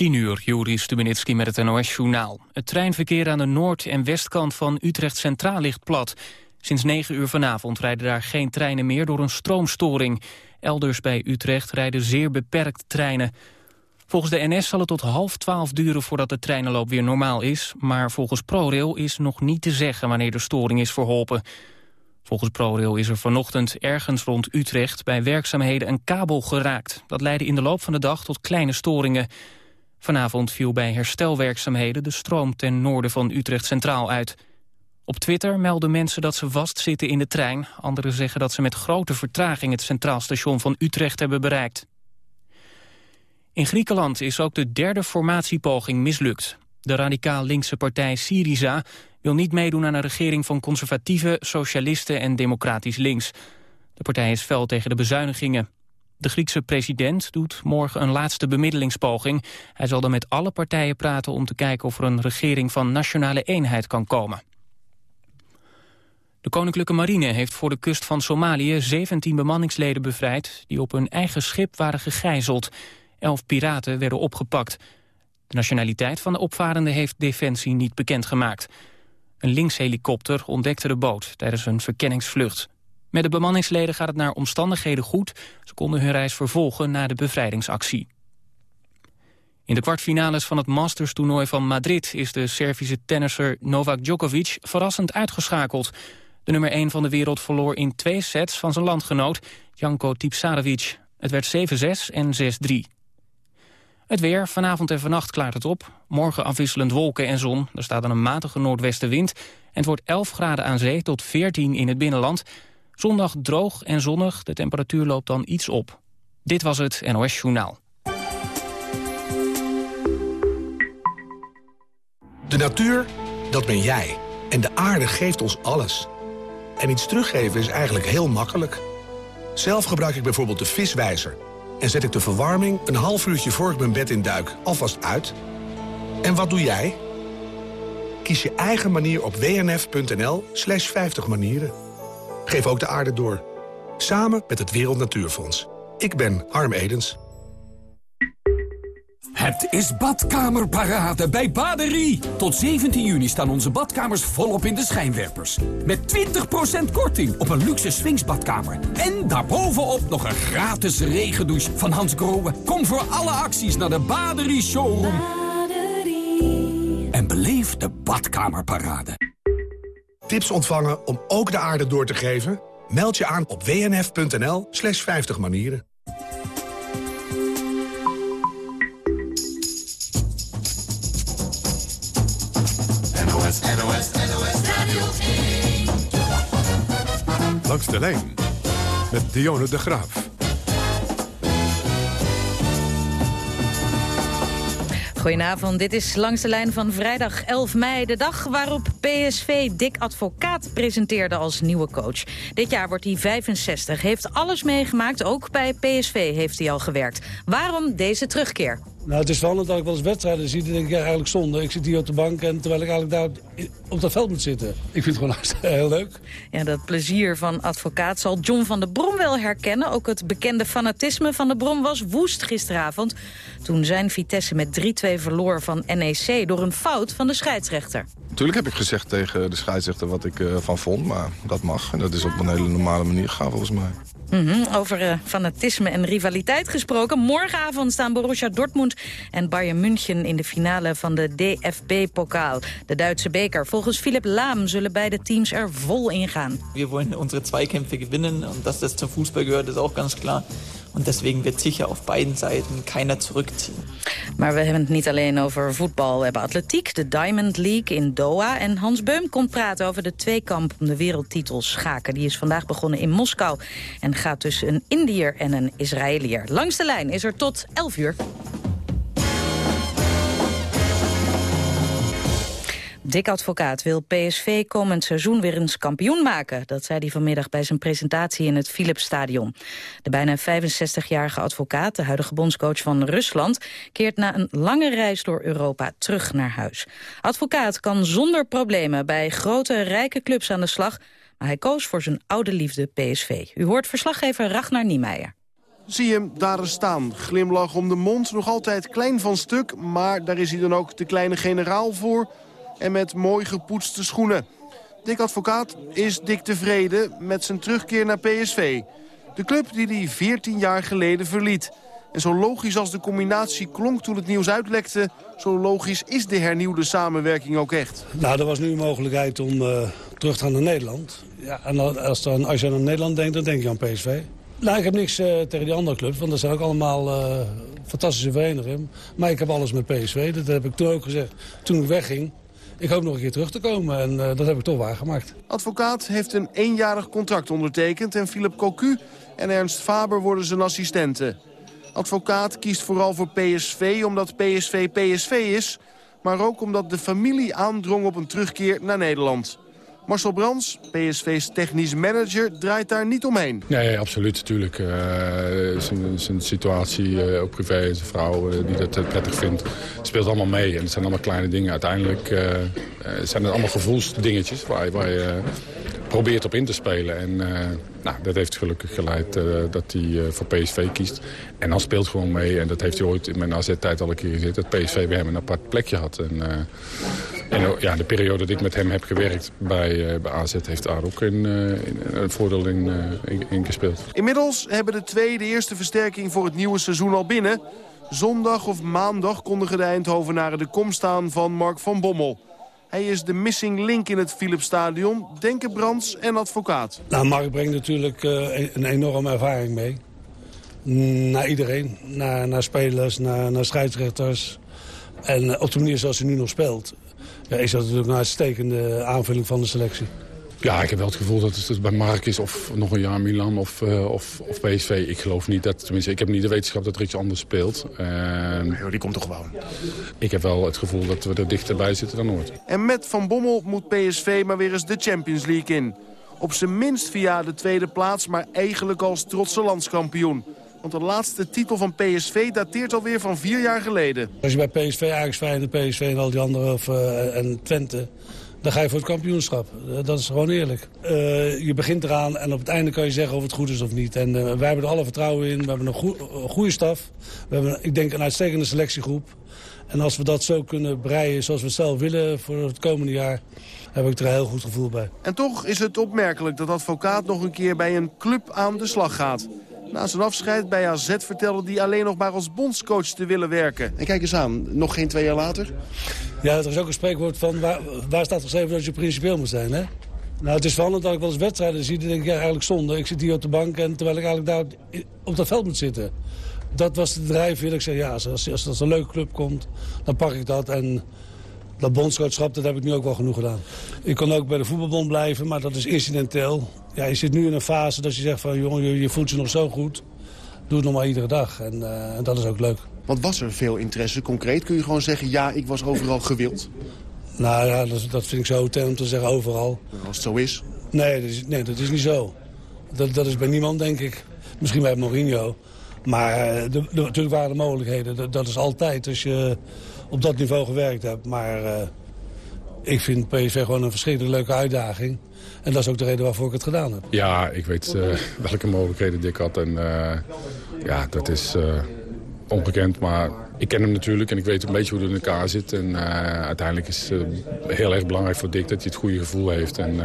10 uur, Juri Stubenitski met het NOS-journaal. Het treinverkeer aan de noord- en westkant van Utrecht Centraal ligt plat. Sinds 9 uur vanavond rijden daar geen treinen meer door een stroomstoring. Elders bij Utrecht rijden zeer beperkt treinen. Volgens de NS zal het tot half twaalf duren voordat de treinenloop weer normaal is. Maar volgens ProRail is nog niet te zeggen wanneer de storing is verholpen. Volgens ProRail is er vanochtend ergens rond Utrecht bij werkzaamheden een kabel geraakt. Dat leidde in de loop van de dag tot kleine storingen. Vanavond viel bij herstelwerkzaamheden de stroom ten noorden van Utrecht Centraal uit. Op Twitter melden mensen dat ze vastzitten in de trein. Anderen zeggen dat ze met grote vertraging het Centraal Station van Utrecht hebben bereikt. In Griekenland is ook de derde formatiepoging mislukt. De radicaal linkse partij Syriza wil niet meedoen aan een regering van conservatieve, socialisten en democratisch links. De partij is fel tegen de bezuinigingen. De Griekse president doet morgen een laatste bemiddelingspoging. Hij zal dan met alle partijen praten om te kijken of er een regering van nationale eenheid kan komen. De Koninklijke Marine heeft voor de kust van Somalië 17 bemanningsleden bevrijd... die op hun eigen schip waren gegijzeld. Elf piraten werden opgepakt. De nationaliteit van de opvarenden heeft Defensie niet bekendgemaakt. Een linkshelikopter ontdekte de boot tijdens een verkenningsvlucht. Met de bemanningsleden gaat het naar omstandigheden goed. Ze konden hun reis vervolgen na de bevrijdingsactie. In de kwartfinales van het Masters-toernooi van Madrid... is de Servische tennisser Novak Djokovic verrassend uitgeschakeld. De nummer 1 van de wereld verloor in twee sets van zijn landgenoot... Janko Tipsarevic. Het werd 7-6 en 6-3. Het weer, vanavond en vannacht klaart het op. Morgen afwisselend wolken en zon. Er staat een matige noordwestenwind. En het wordt 11 graden aan zee tot 14 in het binnenland. Zondag droog en zonnig. De temperatuur loopt dan iets op. Dit was het NOS Journaal. De natuur, dat ben jij. En de aarde geeft ons alles. En iets teruggeven is eigenlijk heel makkelijk. Zelf gebruik ik bijvoorbeeld de viswijzer en zet ik de verwarming een half uurtje voor ik mijn bed in duik alvast uit. En wat doe jij? Kies je eigen manier op wnf.nl slash 50 manieren. Geef ook de aarde door. Samen met het Wereld Natuurfonds. Ik ben Harm Edens. Het is badkamerparade bij Baderie. Tot 17 juni staan onze badkamers volop in de schijnwerpers. Met 20% korting op een luxe swingsbadkamer. En daarbovenop nog een gratis regendouche van Hans Grohe. Kom voor alle acties naar de Baderie Showroom. Baderie. En beleef de badkamerparade. Tips ontvangen om ook de aarde door te geven? Meld je aan op wnf.nl slash 50 manieren. NOS, NOS, NOS Radio 1. Langs de lijn met Dionne de Graaf. Goedenavond, dit is Langs de Lijn van vrijdag 11 mei. De dag waarop PSV Dick Advocaat presenteerde als nieuwe coach. Dit jaar wordt hij 65, heeft alles meegemaakt. Ook bij PSV heeft hij al gewerkt. Waarom deze terugkeer? Nou, het is wel dat ik wel eens wedstrijden zie, dan denk ik ja, eigenlijk zonde. Ik zit hier op de bank en terwijl ik eigenlijk daar op dat veld moet zitten. Ik vind het gewoon heel leuk. Ja, dat plezier van advocaat zal John van der Brom wel herkennen. Ook het bekende fanatisme van de Brom was woest gisteravond. Toen zijn Vitesse met 3-2 verloor van NEC door een fout van de scheidsrechter. Natuurlijk heb ik gezegd tegen de scheidsrechter wat ik uh, van vond, maar dat mag. En dat is op een hele normale manier gegaan volgens mij. Mm -hmm. Over uh, fanatisme en rivaliteit gesproken. Morgenavond staan Borussia Dortmund en Bayern München in de finale van de DFB-pokaal. De Duitse beker. Volgens Philipp Lahm zullen beide teams er vol in gaan. We willen onze Zweikämpfe gewinnen en dat dat zum Fußball gehört, is ook ganz klar. En deswegen wird sicher op beiden zijden keiner terugziehen. Maar we hebben het niet alleen over voetbal. We hebben atletiek, de Diamond League in Doha. En Hans Beum komt praten over de tweekamp om de wereldtitel schaken. Die is vandaag begonnen in Moskou. En gaat tussen een Indiër en een Israëliër. Langs de lijn is er tot 11 uur. Dick Advocaat wil PSV komend seizoen weer eens kampioen maken. Dat zei hij vanmiddag bij zijn presentatie in het Philipsstadion. De bijna 65-jarige advocaat, de huidige bondscoach van Rusland... keert na een lange reis door Europa terug naar huis. Advocaat kan zonder problemen bij grote, rijke clubs aan de slag... maar hij koos voor zijn oude liefde PSV. U hoort verslaggever Ragnar Niemeyer. zie je hem daar staan. Glimlach om de mond, nog altijd klein van stuk... maar daar is hij dan ook de kleine generaal voor... en met mooi gepoetste schoenen. Dick Advocaat is dik tevreden met zijn terugkeer naar PSV. De club die hij 14 jaar geleden verliet. En zo logisch als de combinatie klonk toen het nieuws uitlekte... zo logisch is de hernieuwde samenwerking ook echt. Nou, er was nu een mogelijkheid om uh, terug te gaan naar Nederland. Ja, en als, dan, als je aan Nederland denkt, dan denk je aan PSV. Nou, ik heb niks uh, tegen die andere clubs, want dat zijn ook allemaal uh, fantastische verenigingen. Maar ik heb alles met PSV, dat heb ik toen ook gezegd toen ik wegging. Ik hoop nog een keer terug te komen en uh, dat heb ik toch waargemaakt. Advocaat heeft een eenjarig contract ondertekend en Philip Cocu en Ernst Faber worden zijn assistenten. Advocaat kiest vooral voor PSV omdat PSV PSV is... maar ook omdat de familie aandrong op een terugkeer naar Nederland. Marcel Brands, PSV's technisch manager, draait daar niet omheen. Nee, absoluut, natuurlijk. Uh, zijn, situatie, uh, ook privé, zijn vrouw uh, die dat prettig vindt, speelt allemaal mee. En het zijn allemaal kleine dingen. Uiteindelijk zijn het allemaal gevoelsdingetjes waar, waar je probeert op in te spelen. En nou, dat heeft gelukkig geleid dat hij voor PSV kiest. En dan speelt gewoon mee. En dat heeft hij ooit in mijn AZ-tijd al een keer gezet. Dat PSV bij hem een apart plekje had. En, en ja, de periode dat ik met hem heb gewerkt bij, uh, bij AZ heeft daar ook een, uh, een voordeel in, uh, in, gespeeld. Inmiddels hebben de twee de eerste versterking voor het nieuwe seizoen al binnen. Zondag of maandag kondigen de Eindhovenaren de komst staan van Mark van Bommel. Hij is de missing link in het Philipsstadion, Denkenbrands en advocaat. Nou, Mark brengt natuurlijk een enorme ervaring mee. Naar iedereen, naar, naar spelers, naar, naar scheidsrechters. En op de manier zoals hij nu nog speelt ja, is dat natuurlijk een uitstekende aanvulling van de selectie. Ja, ik heb wel het gevoel dat het bij Mark is of nog een jaar Milan of, uh, of, of PSV. Ik geloof niet dat, tenminste, ik heb niet de wetenschap dat er iets anders speelt. Uh, die komt toch gewoon? Ik heb wel het gevoel dat we er dichterbij zitten dan ooit. En met Van Bommel moet PSV maar weer eens de Champions League in. Op zijn minst via de tweede plaats, maar eigenlijk als trotse landskampioen. Want de laatste titel van PSV dateert alweer van vier jaar geleden. Als je bij PSV, Ajax, Feyenoord, PSV en al die andere of, uh, en Twente... dan ga je voor het kampioenschap. Uh, dat is gewoon eerlijk. Uh, je begint eraan en op het einde kan je zeggen of het goed is of niet. En wij hebben er alle vertrouwen in. We hebben een goe goede staf. We hebben, ik denk, een uitstekende selectiegroep. En als we dat zo kunnen breien zoals we het zelf willen voor het komende jaar heb ik er een heel goed gevoel bij. En toch is het opmerkelijk dat advocaat nog een keer bij een club aan de slag gaat. Na zijn afscheid bij AZ vertelde hij alleen nog maar als bondscoach te willen werken. En kijk eens aan, nog geen twee jaar later? Ja, er is ook een spreekwoord van waar, waar staat geschreven dat je principieel moet zijn, hè? Nou, het is veranderd dat ik wel eens wedstrijden zie. Dan denk ik ja, eigenlijk zonde. Ik zit hier op de bank en terwijl ik eigenlijk daar op dat veld moet zitten. Dat was de drijfveer. Ik zeg ja, als, als, als er een leuke club komt, dan pak ik dat. En dat bondscoachschap, dat heb ik nu ook wel genoeg gedaan. Ik kon ook bij de voetbalbond blijven, maar dat is incidenteel. Ja, je zit nu in een fase dat je zegt van... jongen, je, je voelt je nog zo goed. Doe het nog maar iedere dag. En uh, dat is ook leuk. Want was er veel interesse concreet? Kun je gewoon zeggen, ja, ik was overal gewild? Nou ja, dat, dat vind ik zo ten om te zeggen overal. Als het zo is? Nee, dat is, nee, dat is niet zo. Dat, dat is bij niemand, denk ik. Misschien bij Mourinho. Maar uh, de, de, natuurlijk waren er mogelijkheden. Dat, dat, is altijd als je op dat niveau gewerkt hebt. Maar uh, ik vind PSV gewoon een verschrikkelijk leuke uitdaging. En dat is ook de reden waarvoor ik het gedaan heb. Ja, ik weet uh, welke mogelijkheden Dick had. En uh, ja, dat is ongekend. Maar ik ken hem natuurlijk en ik weet een beetje hoe het in elkaar zit. En uiteindelijk is het heel erg belangrijk voor Dick dat hij het goede gevoel heeft. En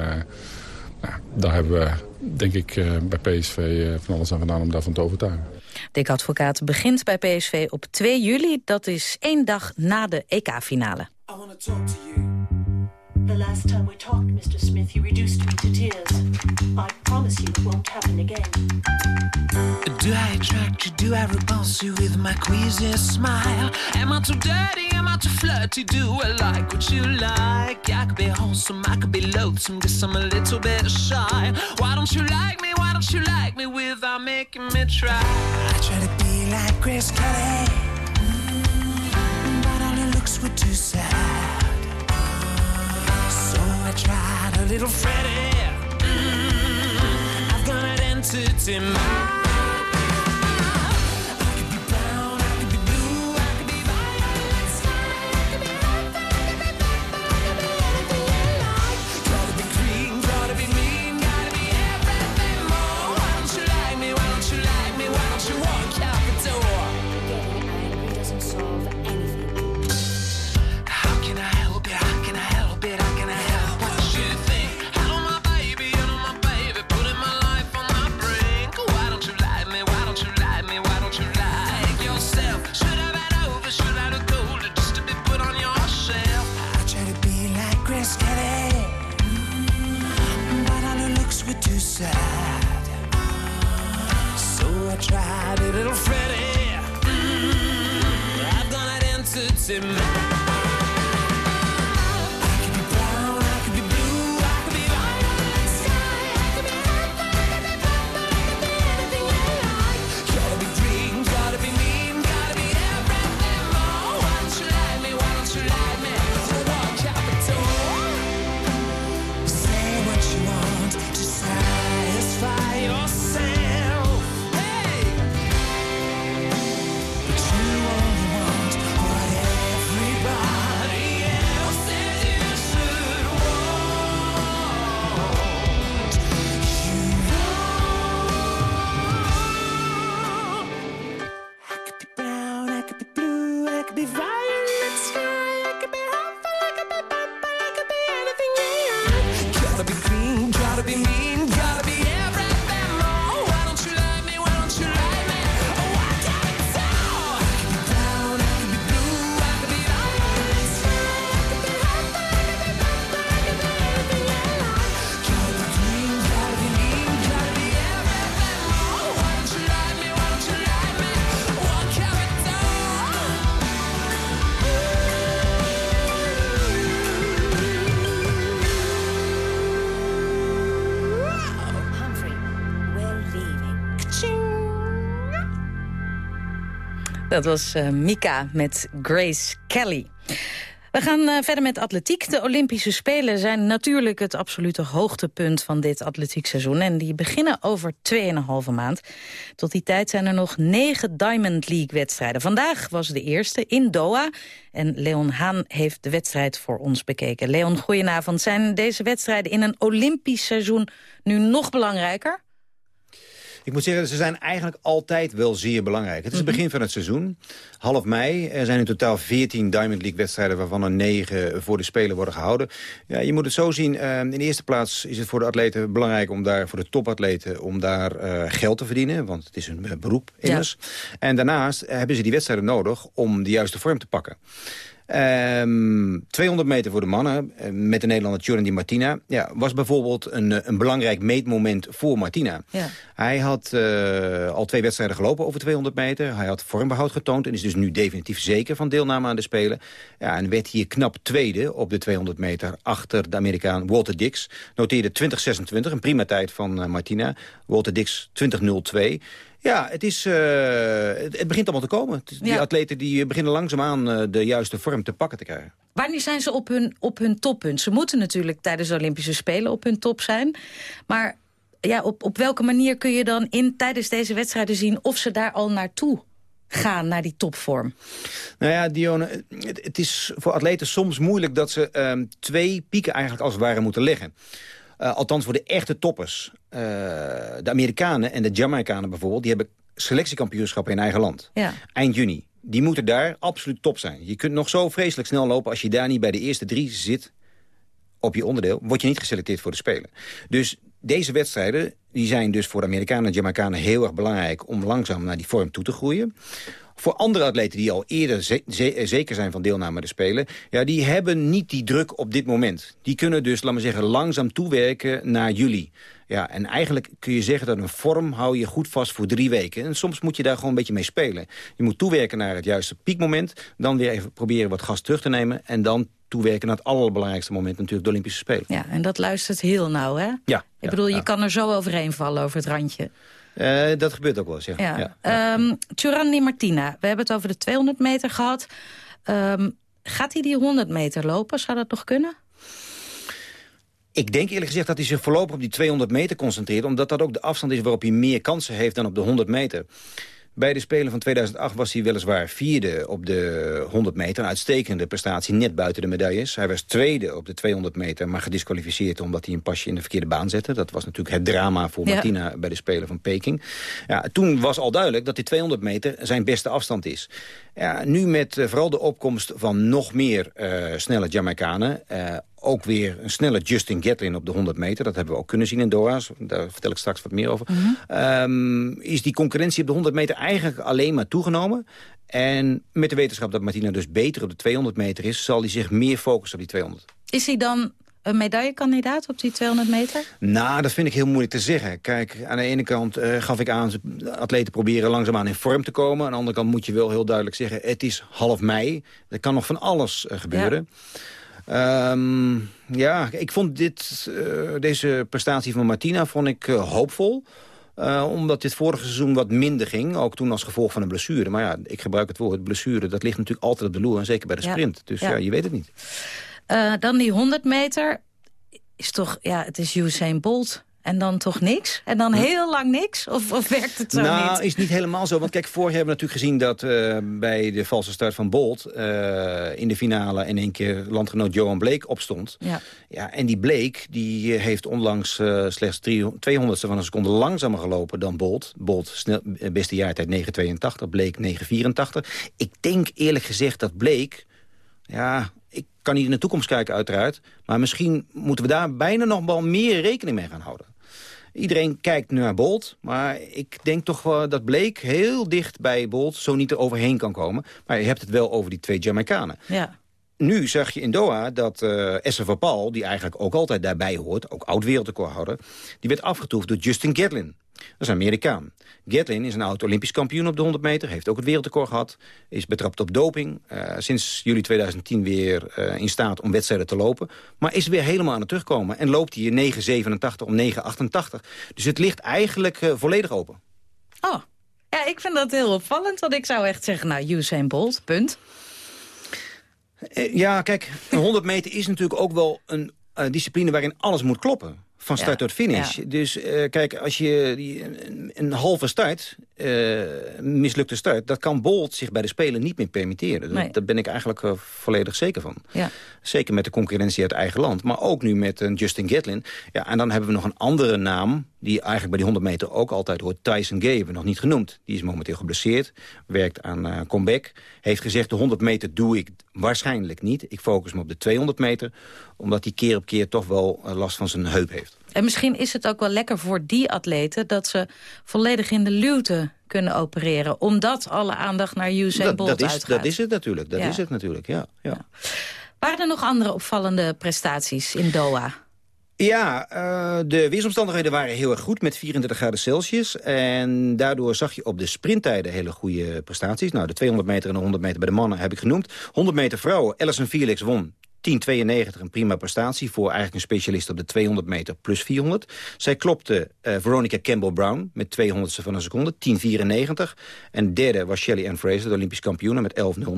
nou, daar hebben we, denk ik, bij PSV van alles aan gedaan om daarvan te overtuigen. Dick Advocaat begint bij PSV op 2 juli. Dat is één dag na de EK-finale. The last time we talked, Mr. Smith, you reduced me to tears. I promise you it won't happen again. Do I attract you? Do I repulse you with my queasy smile? Am I too dirty? Am I too flirty? Do I like what you like? I could be wholesome, I could be loathsome, guess I'm a little bit shy. Why don't you like me? Don't you like me without making me try? I try to be like Grace Kelly, mm, but all her looks were too sad. So I tried a little Freddie. Mm, I've got an entity mind. missing. Be violet Dat was eh, Mika met Grace Kelly. We gaan eh, verder met atletiek. De Olympische Spelen zijn natuurlijk het absolute hoogtepunt van dit atletiekseizoen. En die beginnen over 2,5 maand. Tot die tijd zijn er nog negen Diamond League-wedstrijden. Vandaag was de eerste in Doha. En Leon Haan heeft de wedstrijd voor ons bekeken. Leon, goedenavond. Zijn deze wedstrijden in een Olympisch seizoen nu nog belangrijker? Ik moet zeggen, ze zijn eigenlijk altijd wel zeer belangrijk. Het is het begin van het seizoen. Half mei. Er zijn in totaal 14 Diamond League wedstrijden... waarvan er 9 voor de Spelen worden gehouden. Ja, je moet het zo zien. eh, in de eerste plaats is het voor de atleten belangrijk... om daar voor de topatleten om daar eh, geld te verdienen. Want het is een eh, beroep immers. En daarnaast hebben ze die wedstrijden nodig... om de juiste vorm te pakken. Ehm 200 meter voor de mannen eh, met de Nederlander Tjuren Di Martina... Ja, was bijvoorbeeld een, eh, een belangrijk meetmoment voor Martina. Ja. Hij had eh, al twee wedstrijden gelopen over 200 meter. Hij had vormbehoud getoond en is dus nu definitief zeker van deelname aan de Spelen. Ja, en werd hier knap tweede op de 200 meter achter de Amerikaan Walter Dix. Noteerde 2026, een prima tijd van Martina. Walter Dix 2002. Ja, het, is, eh, het, het begint allemaal te komen. Die atleten die beginnen langzaamaan eh, de juiste vorm te pakken te krijgen. Wanneer zijn ze op hun, op hun toppunt? Ze moeten natuurlijk tijdens de Olympische Spelen op hun top zijn. Maar ja, op, op welke manier kun je dan in, tijdens deze wedstrijden zien... of ze daar al naartoe gaan, naar die topvorm? Nou ja, Dionne, het, het is voor atleten soms moeilijk dat ze ehm, twee pieken eigenlijk als het ware moeten leggen. Eh, althans voor de echte toppers. Eh, de Amerikanen en de Jamaicanen bijvoorbeeld, die hebben selectiekampioenschappen in eigen land. Ja. Eind juni. Die moeten daar absoluut top zijn. Je kunt nog zo vreselijk snel lopen als je daar niet bij de eerste drie zit op je onderdeel, word je niet geselecteerd voor de Spelen. Dus deze wedstrijden die zijn dus voor de Amerikanen en Jamaicanen heel erg belangrijk... om langzaam naar die vorm toe te groeien. Voor andere atleten die al eerder ze- ze- zeker zijn van deelname aan de Spelen... Ja, die hebben niet die druk op dit moment. Die kunnen dus, laat maar zeggen, langzaam toewerken naar juli. Ja, en eigenlijk kun je zeggen dat een vorm hou je goed vast voor drie weken. En soms moet je daar gewoon een beetje mee spelen. Je moet toewerken naar het juiste piekmoment. Dan weer even proberen wat gas terug te nemen. En dan toewerken naar het allerbelangrijkste moment natuurlijk de Olympische Spelen. Ja, en dat luistert heel nauw, hè? Ja, Ik bedoel, je kan er zo overheen vallen over het randje. Eh, dat gebeurt ook wel eens, ja. Ja. ja. Ehm, Giovanni Martina, we hebben het over de 200 meter gehad. Ehm, gaat hij die 100 meter lopen? Zou dat nog kunnen? Ik denk eerlijk gezegd dat hij zich voorlopig op die 200 meter concentreert... omdat dat ook de afstand is waarop hij meer kansen heeft dan op de 100 meter. Bij de Spelen van 2008 was hij weliswaar vierde op de 100 meter. Een uitstekende prestatie, net buiten de medailles. Hij was tweede op de 200 meter, maar gedisqualificeerd... omdat hij een pasje in de verkeerde baan zette. Dat was natuurlijk het drama voor Ja. Martina bij de Spelen van Peking. Ja, toen was al duidelijk dat die 200 meter zijn beste afstand is. Ja, nu met eh, vooral de opkomst van nog meer eh, snelle Jamaicanen... eh, ook weer een snelle Justin Gatlin op de 100 meter. Dat hebben we ook kunnen zien in Doha. Daar vertel ik straks wat meer over. Ehm, is die concurrentie op de 100 meter eigenlijk alleen maar toegenomen. En met de wetenschap dat Martina dus beter op de 200 meter is... zal hij zich meer focussen op die 200. Is hij dan een medaillekandidaat op die 200 meter? Nou, dat vind ik heel moeilijk te zeggen. Kijk, aan de ene kant eh, gaf ik aan... atleten proberen langzaamaan in vorm te komen. Aan de andere kant moet je wel heel duidelijk zeggen... het is half mei. Er kan nog van alles eh, gebeuren. Ehm, ja, ik vond dit, eh, deze prestatie van Martina vond ik, eh, hoopvol. Eh, omdat dit vorige seizoen wat minder ging. Ook toen als gevolg van een blessure. Maar ja, ik gebruik het woord blessure. Dat ligt natuurlijk altijd op de loer. En zeker bij de Ja. sprint. Dus Ja. ja, je weet het niet. Dan die 100 meter is toch, ja, het is Usain Bolt. En dan toch niks? En dan heel lang niks? Of, of werkt het zo nou, niet? is niet helemaal zo. Want kijk, vorig jaar hebben we natuurlijk gezien dat eh, bij de valse start van Bolt... eh, in de finale in één keer landgenoot Johan Bleek opstond. Ja. Ja, en die Bleek die eh, heeft onlangs slechts 200 van een seconde langzamer gelopen dan Bolt. Bolt, snel, beste jaartijd 9,82, Bleek 9,84. Ik denk eerlijk gezegd dat Bleek... Ja, ik kan niet in de toekomst kijken uiteraard... maar misschien moeten we daar bijna nog wel meer rekening mee gaan houden. Iedereen kijkt naar Bolt, maar ik denk toch wel dat Bleek heel dicht bij Bolt zo niet er overheen kan komen. Maar je hebt het wel over die twee Jamaicanen. Ja. Nu zag je in Doha dat Esther van Paul, die eigenlijk ook altijd daarbij hoort... ook oud-wereldrecordhouder, die werd afgetroefd door Justin Gatlin. Dat is Amerikaan. Gatlin is een oud-Olympisch kampioen op de 100 meter... heeft ook het wereldrecord gehad, is betrapt op doping... eh, sinds juli 2010 weer eh, in staat om wedstrijden te lopen... maar is weer helemaal aan het terugkomen en loopt hier 9,87 om 9,88. Dus het ligt eigenlijk eh, volledig open. Oh, ja, ik vind dat heel opvallend. Want ik zou echt zeggen, nou, Usain Bolt, punt. Eh, Ja, kijk, een 100 meter is natuurlijk ook wel een eh, discipline waarin alles moet kloppen. Van start tot finish. Dus eh, kijk, als je die, een, een halve start, een mislukte start... dat kan Bolt zich bij de Spelen niet meer permitteren. Nee. Daar ben ik eigenlijk eh, volledig zeker van. Ja. Zeker met de concurrentie uit eigen land. Maar ook nu met een Justin Gatlin. Ja, en dan hebben we nog een andere naam... die eigenlijk bij die 100 meter ook altijd hoort. Tyson Gay hebben we nog niet genoemd. Die is momenteel geblesseerd. Werkt aan comeback. Heeft gezegd, de 100 meter doe ik waarschijnlijk niet. Ik focus me op de 200 meter. Omdat hij keer op keer toch wel eh, last van zijn heup heeft. En misschien is het ook wel lekker voor die atleten... dat ze volledig in de luwte kunnen opereren. Omdat alle aandacht naar Usain Dat, Bolt dat, is, uitgaat. dat is het natuurlijk. Dat Ja. is het natuurlijk, ja. ja. Waren er nog andere opvallende prestaties in Doha? Ja, eh, de weersomstandigheden waren heel erg goed met 34 graden Celsius. En daardoor zag je op de sprinttijden hele goede prestaties. Nou, de 200 meter en de 100 meter bij de mannen heb ik genoemd. 100 meter vrouwen, Alison Felix won 10,92, een prima prestatie... voor eigenlijk een specialist op de 200 meter plus 400. Zij klopte eh, Veronica Campbell-Brown met 200ste van een seconde, 10,94. En derde was Shelley Ann Fraser, de Olympisch kampioene, met 11,00.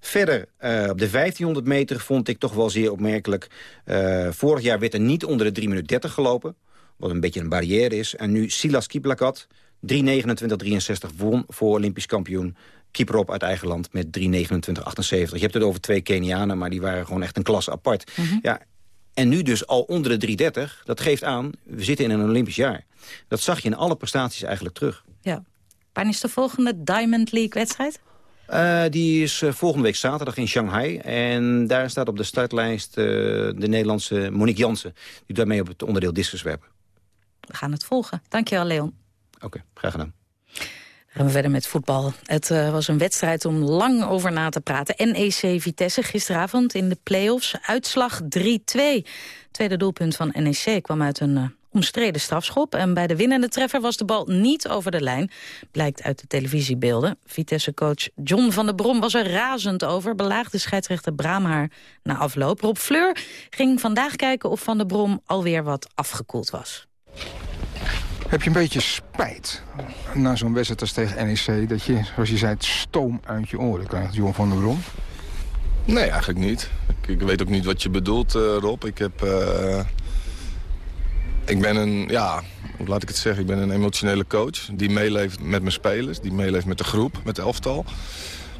Verder, eh, op de 1500 meter vond ik toch wel zeer opmerkelijk. Eh, vorig jaar werd er niet onder de 3 minuten 30 gelopen. Wat een beetje een barrière is. En nu Silas Kiplakat, 3.29.63 won voor Olympisch kampioen. Keeper op uit eigen land met 3.29.78. Je hebt het over twee Kenianen, maar die waren gewoon echt een klas apart. Ja, en nu dus al onder de 3.30. Dat geeft aan, we zitten in een Olympisch jaar. Dat zag je in alle prestaties eigenlijk terug. Ja. Wanneer is de volgende Diamond League-wedstrijd? Eh, die is eh, volgende week zaterdag in Shanghai. En daar staat op de startlijst eh, de Nederlandse Monique Jansen. Die daarmee op het onderdeel discus werpen. We gaan het volgen. Dankjewel, Leon. Oké, graag gedaan. Gaan we verder met voetbal. Het eh, was een wedstrijd om lang over na te praten. NEC Vitesse gisteravond in de play-offs. Uitslag 3-2. Tweede doelpunt van NEC kwam uit een eh, omstreden strafschop. En bij de winnende treffer was de bal niet over de lijn. Blijkt uit de televisiebeelden. Vitesse-coach John van der Brom was er razend over. Belaagde scheidsrechter Braamhaar na afloop. Rob Fleur ging vandaag kijken of Van der Brom alweer wat afgekoeld was. Heb je een beetje spijt na zo'n wedstrijd als tegen NEC... dat je, zoals je zei, het stoom uit je oren krijgt, Johan van der Brom? Nee, eigenlijk niet. Ik, ik weet ook niet wat je bedoelt, eh, Rob. Ik heb... eh, ik ben een, ja, hoe laat ik het zeggen? Ik ben een emotionele coach die meeleeft met mijn spelers. Die meeleeft met de groep, met de elftal.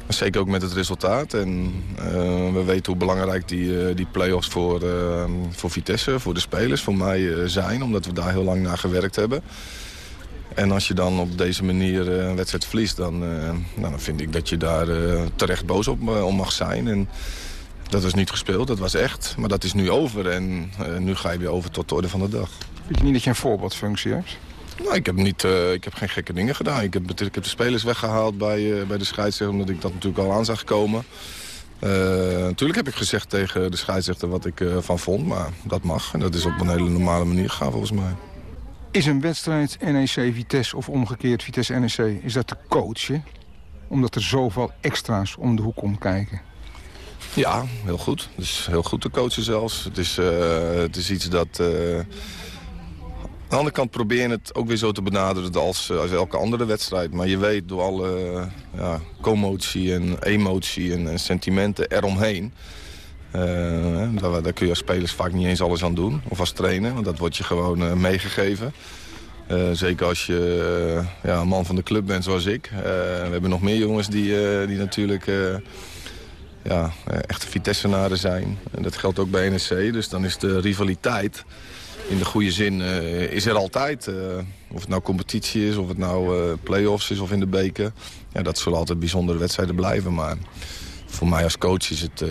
Zeker ook met het resultaat. En eh, we weten hoe belangrijk die, eh, die play-offs voor, eh, voor Vitesse, voor de spelers, voor mij zijn. Omdat we daar heel lang naar gewerkt hebben. En als je dan op deze manier een wedstrijd verliest... dan, nou, dan vind ik dat je daar terecht boos op om mag zijn. En dat was niet gespeeld, dat was echt. Maar dat is nu over en nu ga je weer over tot de orde van de dag. Vind je niet dat je een voorbeeldfunctie hebt? Nou, ik, heb niet, eh, ik heb geen gekke dingen gedaan. Ik heb, ik heb de spelers weggehaald bij, eh, bij de scheidsrechter... omdat ik dat natuurlijk al aan zag komen. Eh, natuurlijk heb ik gezegd tegen de scheidsrechter wat ik van vond, maar dat mag. En dat is op een hele normale manier gegaan volgens mij. Is een wedstrijd NEC-Vitesse of omgekeerd Vitesse-NEC... is dat te coachen? Omdat er zoveel extra's om de hoek komt kijken. Ja, heel goed. Dus heel goed te coachen zelfs. Het is, het is iets dat... aan de andere kant probeer je het ook weer zo te benaderen als, eh, als elke andere wedstrijd. Maar je weet door alle eh, ja, commotie en emotie en, en sentimenten eromheen... eh, daar, daar kun je als spelers vaak niet eens alles aan doen. Of als trainer, want dat wordt je gewoon meegegeven. Zeker als je ja, een man van de club bent zoals ik. We hebben nog meer jongens die, die natuurlijk... ja, echte Vitessenaren zijn. En dat geldt ook bij NEC. Dus dan is de rivaliteit in de goede zin eh, is er altijd. eh, of het nou competitie is, of het nou eh play-offs is of in de beker. Ja, dat zullen altijd bijzondere wedstrijden blijven. Maar voor mij als coach is het,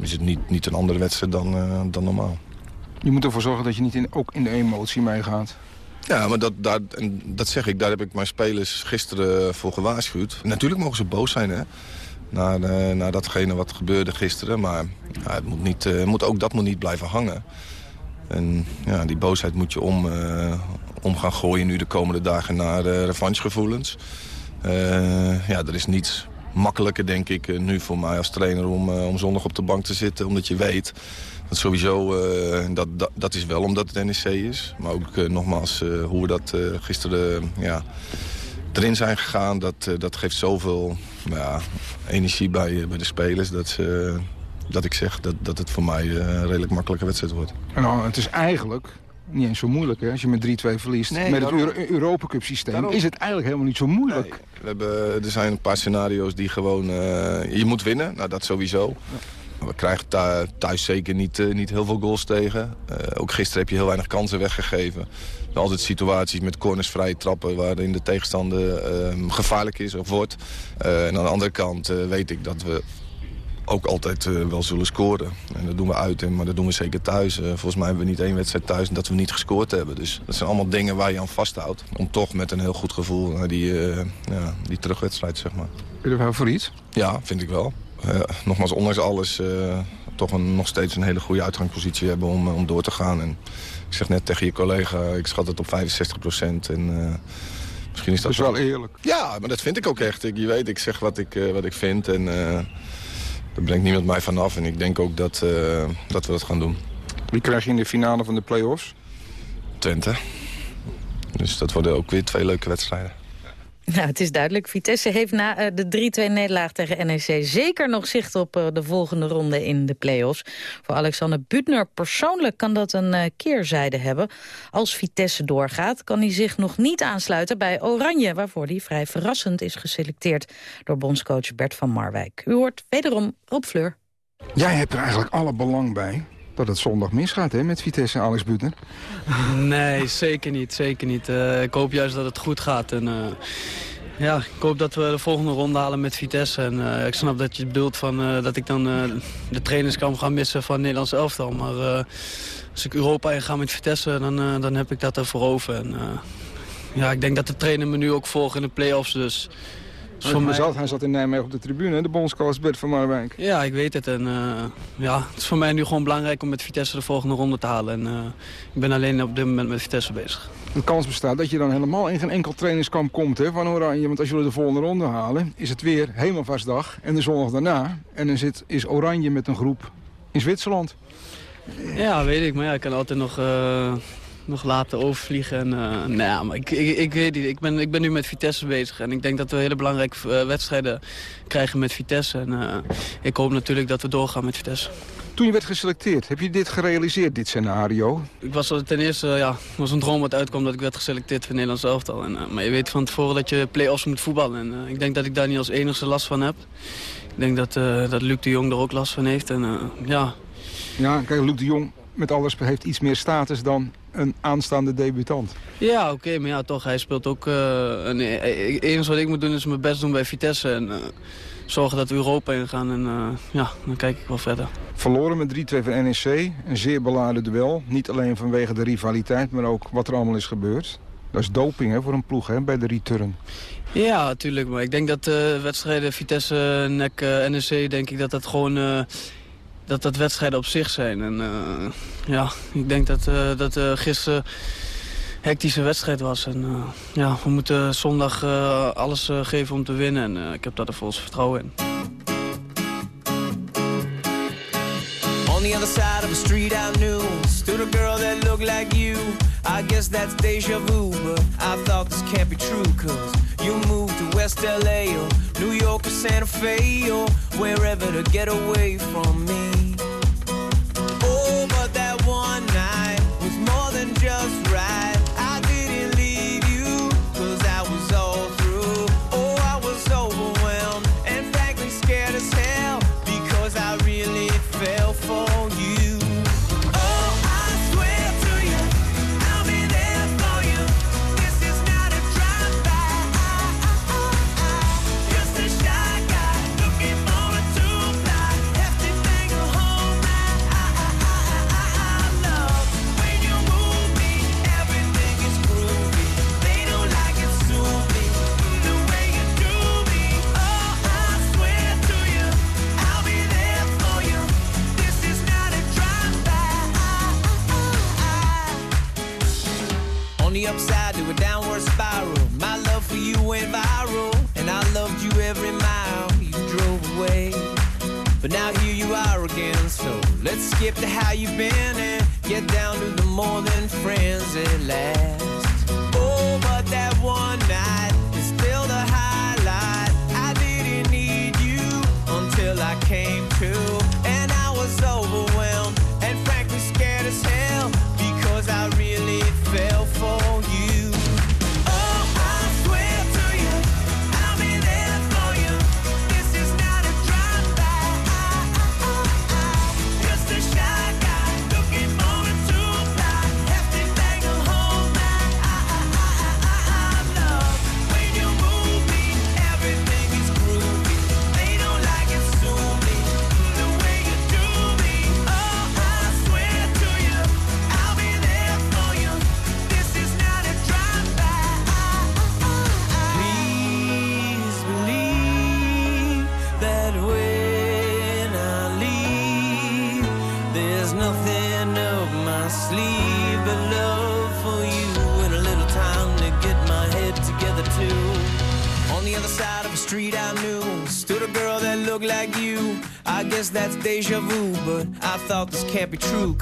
is het niet, niet een andere wedstrijd dan, dan normaal. Je moet ervoor zorgen dat je niet in, ook in de emotie meegaat. Ja, maar dat, daar, en dat zeg ik, daar heb ik mijn spelers gisteren voor gewaarschuwd. Natuurlijk mogen ze boos zijn, hè. Na, na datgene wat gebeurde gisteren. Maar ja, het moet niet, moet, ook dat moet niet blijven hangen. En ja, die boosheid moet je om, eh, om gaan gooien nu de komende dagen naar uh, revanchegevoelens. Eh, ja, er is niets makkelijker, denk ik, eh, nu voor mij als trainer... om, eh, om zondag op de bank te zitten, omdat je weet... Dat sowieso, eh, dat, dat, dat is wel omdat het NEC is. Maar ook eh, nogmaals, eh, hoe we dat eh, gisteren eh, ja, erin zijn gegaan... dat, eh, dat geeft zoveel ja, energie bij, eh, bij de spelers... Dat, ze, dat ik zeg dat, dat het voor mij eh, een redelijk makkelijke wedstrijd wordt. En nou, het is eigenlijk niet eens zo moeilijk hè, als je met 3-2 verliest. Nee, met het. Euro Europa Cup systeem Daarom. is het eigenlijk helemaal niet zo moeilijk. We hebben, er zijn een paar scenario's die gewoon... eh, je moet winnen, nou dat sowieso. We krijgen thu- thuis zeker niet, eh, niet heel veel goals tegen. Eh, ook gisteren heb je heel weinig kansen weggegeven. Er zijn altijd situaties met corners, vrije trappen... waarin de tegenstander eh, gevaarlijk is of wordt. Eh, en aan de andere kant eh, weet ik dat we ook altijd eh, wel zullen scoren. En dat doen we uit, en- maar dat doen we zeker thuis. Eh, volgens mij hebben we niet één wedstrijd thuis dat we niet gescoord hebben. Dus dat zijn allemaal dingen waar je aan vasthoudt. Om toch met een heel goed gevoel naar die, eh, ja, die terugwedstrijd, zeg maar. Ben je er wel voor iets? Ja, vind ik wel. Nogmaals, ondanks alles toch een, nog steeds een hele goede uitgangspositie hebben om, om door te gaan. En ik zeg net tegen je collega, ik schat het op 65 procent. En misschien is dat... Dat is wel eerlijk. Ja, maar dat vind ik ook echt. Ik, je weet, ik zeg wat ik, wat ik vind en daar brengt niemand mij vanaf. En ik denk ook dat, eh, dat we dat gaan doen. Wie krijg je in de finale van de play-offs? Twente. Dus dat worden ook weer twee leuke wedstrijden. Nou, het is duidelijk. Vitesse heeft na eh, de 3-2-nederlaag tegen NEC zeker nog zicht op eh, de volgende ronde in de play-offs. Voor Alexander Butner persoonlijk kan dat een eh, keerzijde hebben. Als Vitesse doorgaat, kan hij zich nog niet aansluiten bij Oranje, waarvoor hij vrij verrassend is geselecteerd door bondscoach Bert van Marwijk. U hoort wederom Rob Fleur. Jij hebt er eigenlijk alle belang bij dat het zondag misgaat hè, met Vitesse en Alex Butner. Nee, zeker niet. Zeker niet. Eh, ik hoop juist dat het goed gaat. En, eh, ja, ik hoop dat we de volgende ronde halen met Vitesse. En eh, ik snap dat je bedoelt van, dat ik dan de trainingskamp ga missen van Nederlands elftal. Maar als ik Europa in ga met Vitesse, dan, dan heb ik dat ervoor over. En, ja, ik denk dat de trainer me nu ook volgt in de play-offs. Dus Hij, zat, hij zat in Nijmegen op de tribune, de bondscoach Bert van Marwijk. Ja, ik weet het. En, eh, ja, het is voor mij nu gewoon belangrijk om met Vitesse de volgende ronde te halen. En, eh, ik ben alleen op dit moment met Vitesse bezig. De kans bestaat dat je dan helemaal in geen enkel trainingskamp komt hè, van Oranje. Want als jullie de volgende ronde halen, is het weer helemaal vastdag. En de zondag daarna. En dan zit, is Oranje met een groep in Zwitserland. Ja, weet ik. Maar ja, ik kan altijd nog, eh, nog laten overvliegen. En, eh, nou ja, maar ik, ik, ik weet niet. Ik ben, ik ben nu met Vitesse bezig. En ik denk dat we hele belangrijke eh, wedstrijden krijgen met Vitesse. En eh, ik hoop natuurlijk dat we doorgaan met Vitesse. Toen je werd geselecteerd, heb je dit gerealiseerd, dit scenario? Ik was ten eerste, ja, het was een droom wat uitkwam dat ik werd geselecteerd voor Nederlands elftal. En, maar je weet van tevoren dat je play-offs moet voetballen. En ik denk dat ik daar niet als enigste last van heb. Ik denk dat, dat Luc de Jong er ook last van heeft. En ja, Ja, kijk, Luc de Jong met alles heeft iets meer status dan een aanstaande debutant. Ja, oké, maar ja, toch, hij speelt ook... eh een, eh, het enige wat ik moet doen is mijn best doen bij Vitesse en eh, zorgen dat we Europa ingaan. En eh, ja, dan kijk ik wel verder. Verloren met 3-2 van NEC, een zeer beladen duel. Niet alleen vanwege de rivaliteit, maar ook wat er allemaal is gebeurd. Dat is doping hè, voor een ploeg hè, bij de return. Ja, natuurlijk. Maar ik denk dat de wedstrijden Vitesse, NEC, eh, NEC, denk ik dat dat gewoon... dat dat wedstrijden op zich zijn. En eh, ja, ik denk dat eh, dat eh, gisteren hectische wedstrijd was. En ja, we moeten zondag alles geven om te winnen. En ik heb daar de volste vertrouwen in. On the other side of the street I knew Stood a girl that looked like you I guess that's deja vu But I thought this can't be true Cause you moved to West LA Or New York or Santa Fe Or wherever to get away from me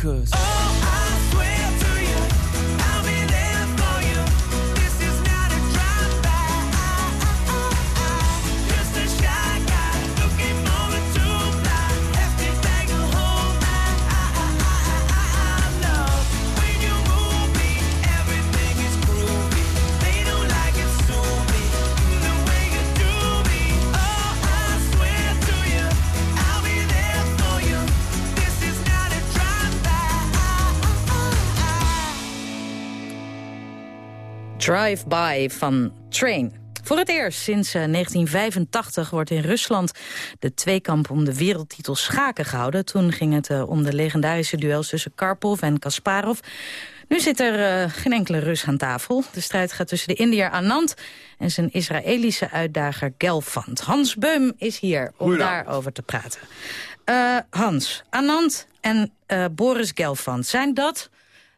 cause. Drive-by van Train. Voor het eerst sinds eh, 1985 wordt in Rusland de tweekamp om de wereldtitel schaken gehouden. Toen ging het eh, om de legendarische duels tussen Karpov en Kasparov. Nu zit er eh, geen enkele Rus aan tafel. De strijd gaat tussen de Indiër Anand en zijn Israëlische uitdager Gelfand. Hans Beum is hier om daarover te praten. Eh, Hans, Anand en eh, Boris Gelfand, zijn dat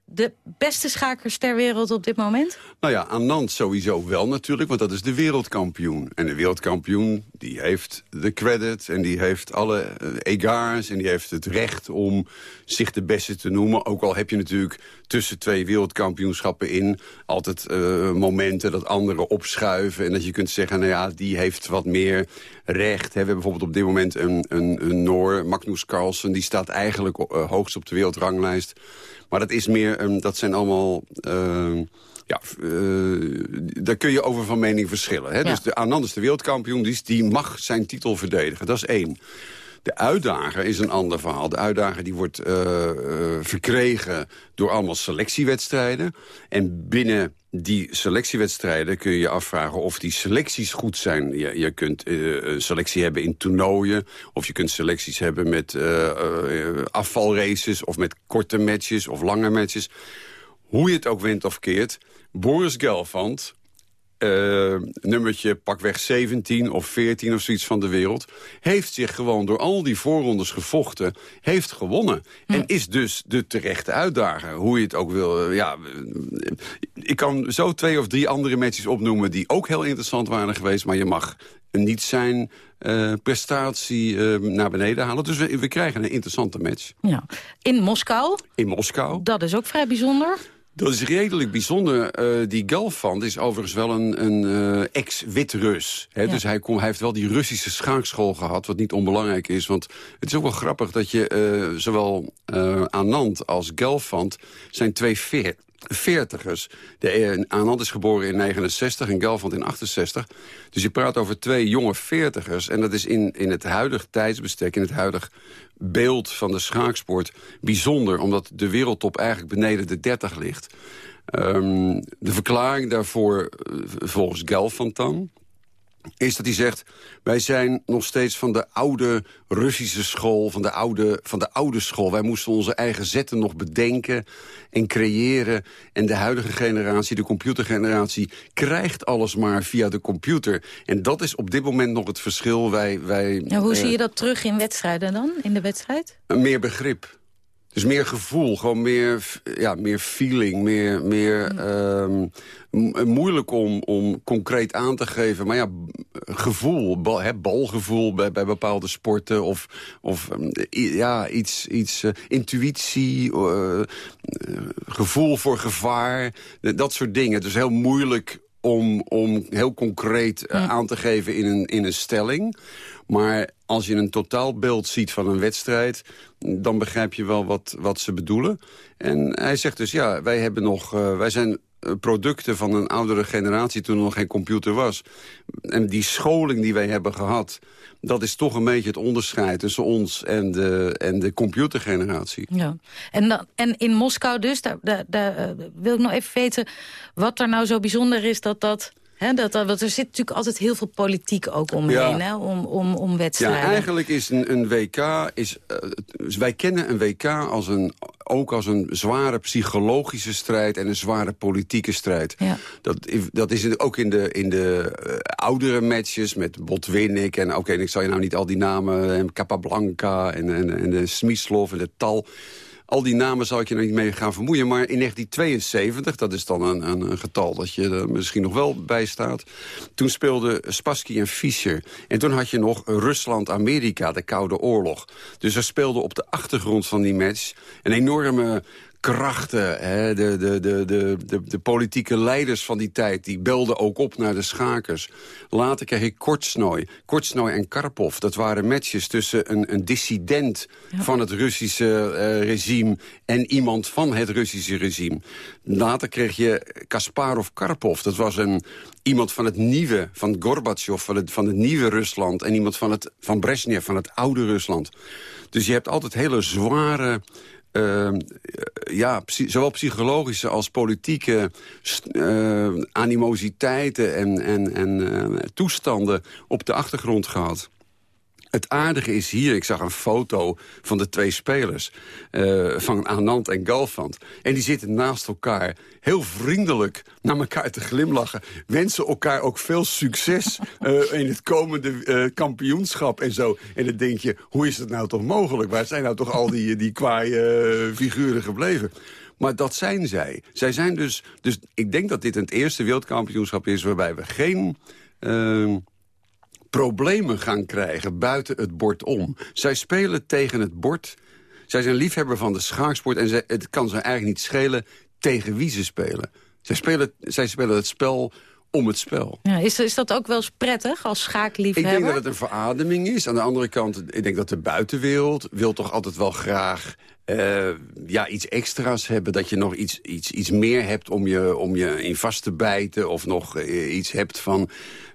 de beste schakers ter wereld op dit moment? Nou ja, Anand sowieso wel natuurlijk, want dat is de wereldkampioen. En de wereldkampioen die heeft de credit en die heeft alle eh, egaars... en die heeft het recht om zich de beste te noemen. Ook al heb je natuurlijk tussen twee wereldkampioenschappen in... altijd eh, momenten dat anderen opschuiven... en dat je kunt zeggen, nou ja, die heeft wat meer recht. We hebben bijvoorbeeld op dit moment een, een, een Noor, Magnus Carlsen... die staat eigenlijk eh, hoogst op de wereldranglijst... Maar dat is meer, um, dat zijn allemaal... Uh, ja, uh, daar kun je over van mening verschillen. Hè? Ja. Dus de Anand is de wereldkampioen, die, die mag zijn titel verdedigen. Dat is één. De uitdager is een ander verhaal. De uitdager die wordt uh, uh, verkregen door allemaal selectiewedstrijden. En binnen die selectiewedstrijden kun je je afvragen of die selecties goed zijn. Je, je kunt een selectie hebben in toernooien... of je kunt selecties hebben met uh, afvalraces... of met korte matches of lange matches. hoe je het ook wint of keert... Boris Gelfand, eh, nummertje pakweg 17 of 14 of zoiets van de wereld... heeft zich gewoon door al die voorrondes gevochten, heeft gewonnen. En is dus de terechte uitdager, hoe je het ook wil. Eh, Ja, eh, ik kan zo twee of drie andere matches opnoemen... die ook heel interessant waren geweest, maar je mag niet zijn prestatie naar beneden halen. Dus we, we krijgen een interessante match. Ja. In Moskou, In Moskou. dat is ook vrij bijzonder. Dat is redelijk bijzonder. Eh, die Galfand is overigens wel een, een eh, ex-Wit-Rus. Ja. Dus hij, kon, hij heeft wel die Russische schaakschool gehad, wat niet onbelangrijk is. Want het is ook wel grappig dat je eh, zowel Anand als Galfand zijn twee veer, veertigers. De, Anand is geboren in 69 en Galfand in 68. Dus je praat over twee jonge veertigers. En dat is in, in het huidige tijdsbestek, in het huidige beeld van de schaaksport bijzonder. Omdat de wereldtop eigenlijk beneden de 30 ligt. Ehm, de verklaring daarvoor, eh, volgens Gelfand dan is dat hij zegt... wij zijn nog steeds van de oude Russische school, van de oude, van de oude school. Wij moesten onze eigen zetten nog bedenken en creëren. En de huidige generatie, de computergeneratie... krijgt alles maar via de computer. En dat is op dit moment nog het verschil. Wij, wij, Ja, hoe eh, zie je dat terug in wedstrijden dan, in de wedstrijd? meer begrip. Dus meer gevoel, gewoon meer, ja, meer feeling, meer, meer ehm, m- moeilijk om, om concreet aan te geven. Maar ja, gevoel, bal, hè, balgevoel bij, bij bepaalde sporten of, of ehm, ja, iets, iets eh, intuïtie, eh, eh, gevoel voor gevaar, eh, dat soort dingen. Dus heel moeilijk om, om heel concreet eh, aan te geven in een, in een stelling. Maar als je een totaalbeeld ziet van een wedstrijd... dan begrijp je wel wat, wat ze bedoelen. En hij zegt dus, ja, wij, hebben nog, eh, wij zijn producten van een oudere generatie... toen er nog geen computer was. En die scholing die wij hebben gehad... dat is toch een beetje het onderscheid tussen ons en de, en de computergeneratie. Ja. En, dan, en in Moskou dus, daar, daar, daar eh, wil ik nog even weten... wat er nou zo bijzonder is dat dat... Dat, dat, want er zit natuurlijk altijd heel veel politiek ook omheen, Ja. hè, om, om, om wedstrijden. Ja, eigenlijk is een, een WK... Is, eh, wij kennen een WK als een, ook als een zware psychologische strijd... en een zware politieke strijd. Ja. Dat, dat is ook in de, in de eh, oudere matches met Botwinnik... en oké, ik zal je nou niet al die namen... en Capablanca en, en, en de Smyslov en de Tal... Al die namen zal ik je er niet mee gaan vermoeien. Maar in 1972, dat is dan een, een, een getal dat je er misschien nog wel bij staat... toen speelden Spassky en Fischer. En toen had je nog Rusland-Amerika, de Koude Oorlog. Dus er speelde op de achtergrond van die match... een enorme krachten, hè, de, de, de, de, de, de politieke leiders van die tijd... die belden ook op naar de schakers. Later kreeg ik Kortsnoy. Kortsnoy en Karpov, dat waren matches tussen een, een dissident... van het Russische eh, regime en iemand van het Russische regime. Later kreeg je Kasparov-Karpov. Dat was een, iemand van het nieuwe, van Gorbachev, van het, van het nieuwe Rusland... en iemand van, het, van Brezhnev, van het oude Rusland. Dus je hebt altijd hele zware eh, ja, zowel psychologische als politieke st- eh, animositeiten en, en, en eh, toestanden op de achtergrond gehad. Het aardige is hier, ik zag een foto van de twee spelers... eh, van Anand en Galfand. En die zitten naast elkaar heel vriendelijk naar elkaar te glimlachen. Wensen elkaar ook veel succes eh, in het komende eh, kampioenschap en zo. En dan denk je, hoe is het nou toch mogelijk? Waar zijn nou toch al die, die kwaaie figuren gebleven? Maar dat zijn zij. Zij zijn dus, dus... Ik denk dat dit het eerste wereldkampioenschap is... waarbij we geen... problemen gaan krijgen buiten het bord om. Zij spelen tegen het bord. Zij zijn liefhebber van de schaaksport... en zij, het kan ze eigenlijk niet schelen tegen wie ze spelen. Zij spelen, zij spelen het spel om het spel. Ja, is, is dat ook wel eens prettig als Ik schaakliefhebber? denk dat het een verademing is. Aan de andere kant, ik denk dat de buitenwereld... wil toch altijd wel graag eh, ja, iets extra's hebben. Dat je nog iets, iets, iets meer hebt om je, om je in vast te bijten. Of nog eh, iets hebt van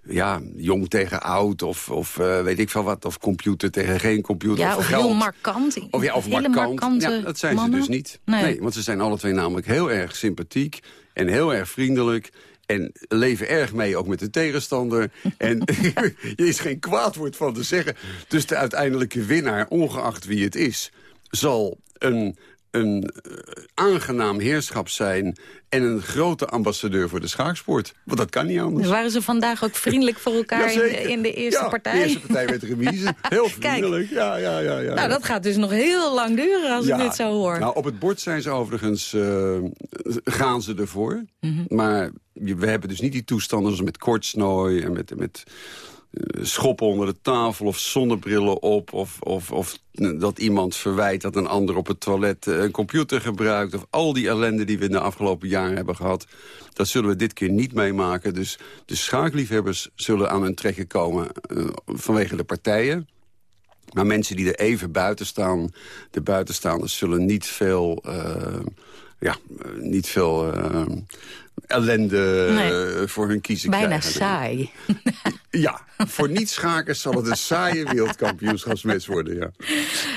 ja, jong tegen oud. Of, of eh, weet ik veel wat. Of computer tegen geen computer. ja, of, of geld. heel markant. Of ja, of hele markant. markante Ja, dat zijn mannen. ze dus niet. Nee. want ze zijn alle twee namelijk heel erg sympathiek en heel erg vriendelijk. En leven erg mee ook met de tegenstander. en je is geen kwaad woord van te zeggen. Dus de uiteindelijke winnaar, ongeacht wie het is... zal een een eh, aangenaam heerschap zijn... en een grote ambassadeur voor de schaaksport. Want dat kan niet anders. Waren ze vandaag ook vriendelijk voor elkaar in, de, Jazeker. in de eerste ja, partij? de eerste partij werd remise. Heel vriendelijk. Ja, ja, ja, ja, nou, dat gaat dus nog heel lang duren als Ja, ik dit zo hoor. Nou, op het bord zijn ze overigens, eh, gaan ze ervoor. Mhm. Maar we hebben dus niet die toestanden als met kortsnooi en met, met schoppen onder de tafel of zonnebrillen op. Of, of, of dat iemand verwijt dat een ander op het toilet eh, een computer gebruikt. Of al die ellende die we in de afgelopen jaren hebben gehad. Dat zullen we dit keer niet meemaken. Dus de schaakliefhebbers zullen aan hun trekken komen eh, vanwege de partijen. Maar mensen die er even buiten staan, de buitenstaanders zullen niet veel, eh, ja, niet veel ellende Nee. eh, voor hun kiezen Bijna krijgen. saai. Ja, voor niet-schakers zal het een saaie wereldkampioenschapsmatch worden, ja.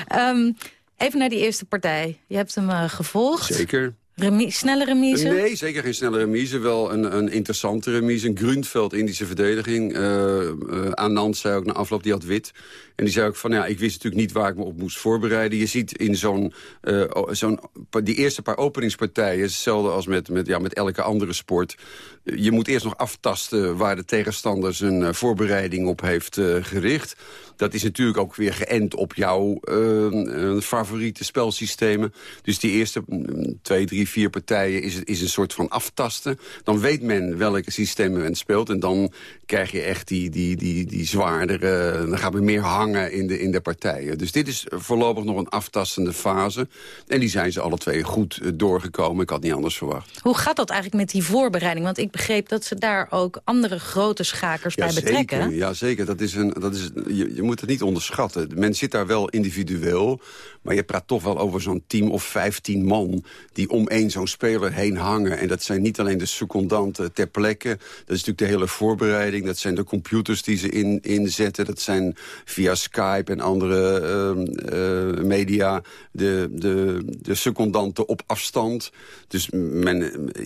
Ehm, even naar die eerste partij. Je hebt hem eh, gevolgd. Zeker. Remi- snelle remise? Nee, zeker geen snelle remise. Wel een, een interessante remise. Een Grunveld Indische verdediging. Eh eh, Anand zei ook na afloop, die had wit. En die zei ook van, ja, ik wist natuurlijk niet waar ik me op moest voorbereiden. Je ziet in zo'n, eh, zo'n die eerste paar openingspartijen... hetzelfde als met, met, ja, met elke andere sport. Je moet eerst nog aftasten waar de tegenstander zijn voorbereiding op heeft gericht. Dat is natuurlijk ook weer geënt op jouw eh, eh, favoriete spelsystemen. Dus die eerste mm, twee, drie, vier partijen is, is een soort van aftasten. Dan weet men welke systemen men speelt. En dan krijg je echt die, die, die, die zwaardere... Dan gaat men meer hangen in de, in de partijen. Dus dit is voorlopig nog een aftastende fase. En die zijn ze alle twee goed eh, doorgekomen. Ik had niet anders verwacht. Hoe gaat dat eigenlijk met die voorbereiding? Want ik begreep dat ze daar ook andere grote schakers bij betrekken. Zeker, ja, zeker. Dat is een, dat is, je, je moet het niet onderschatten. Men zit daar wel individueel, maar je praat toch wel over zo'n team of 15 man... die om één zo'n speler heen hangen. En dat zijn niet alleen de secondanten ter plekke. Dat is natuurlijk de hele voorbereiding. Dat zijn de computers die ze in, inzetten. Dat zijn via Skype en andere ehm, eh, media de, de, de secondanten op afstand. Dus men,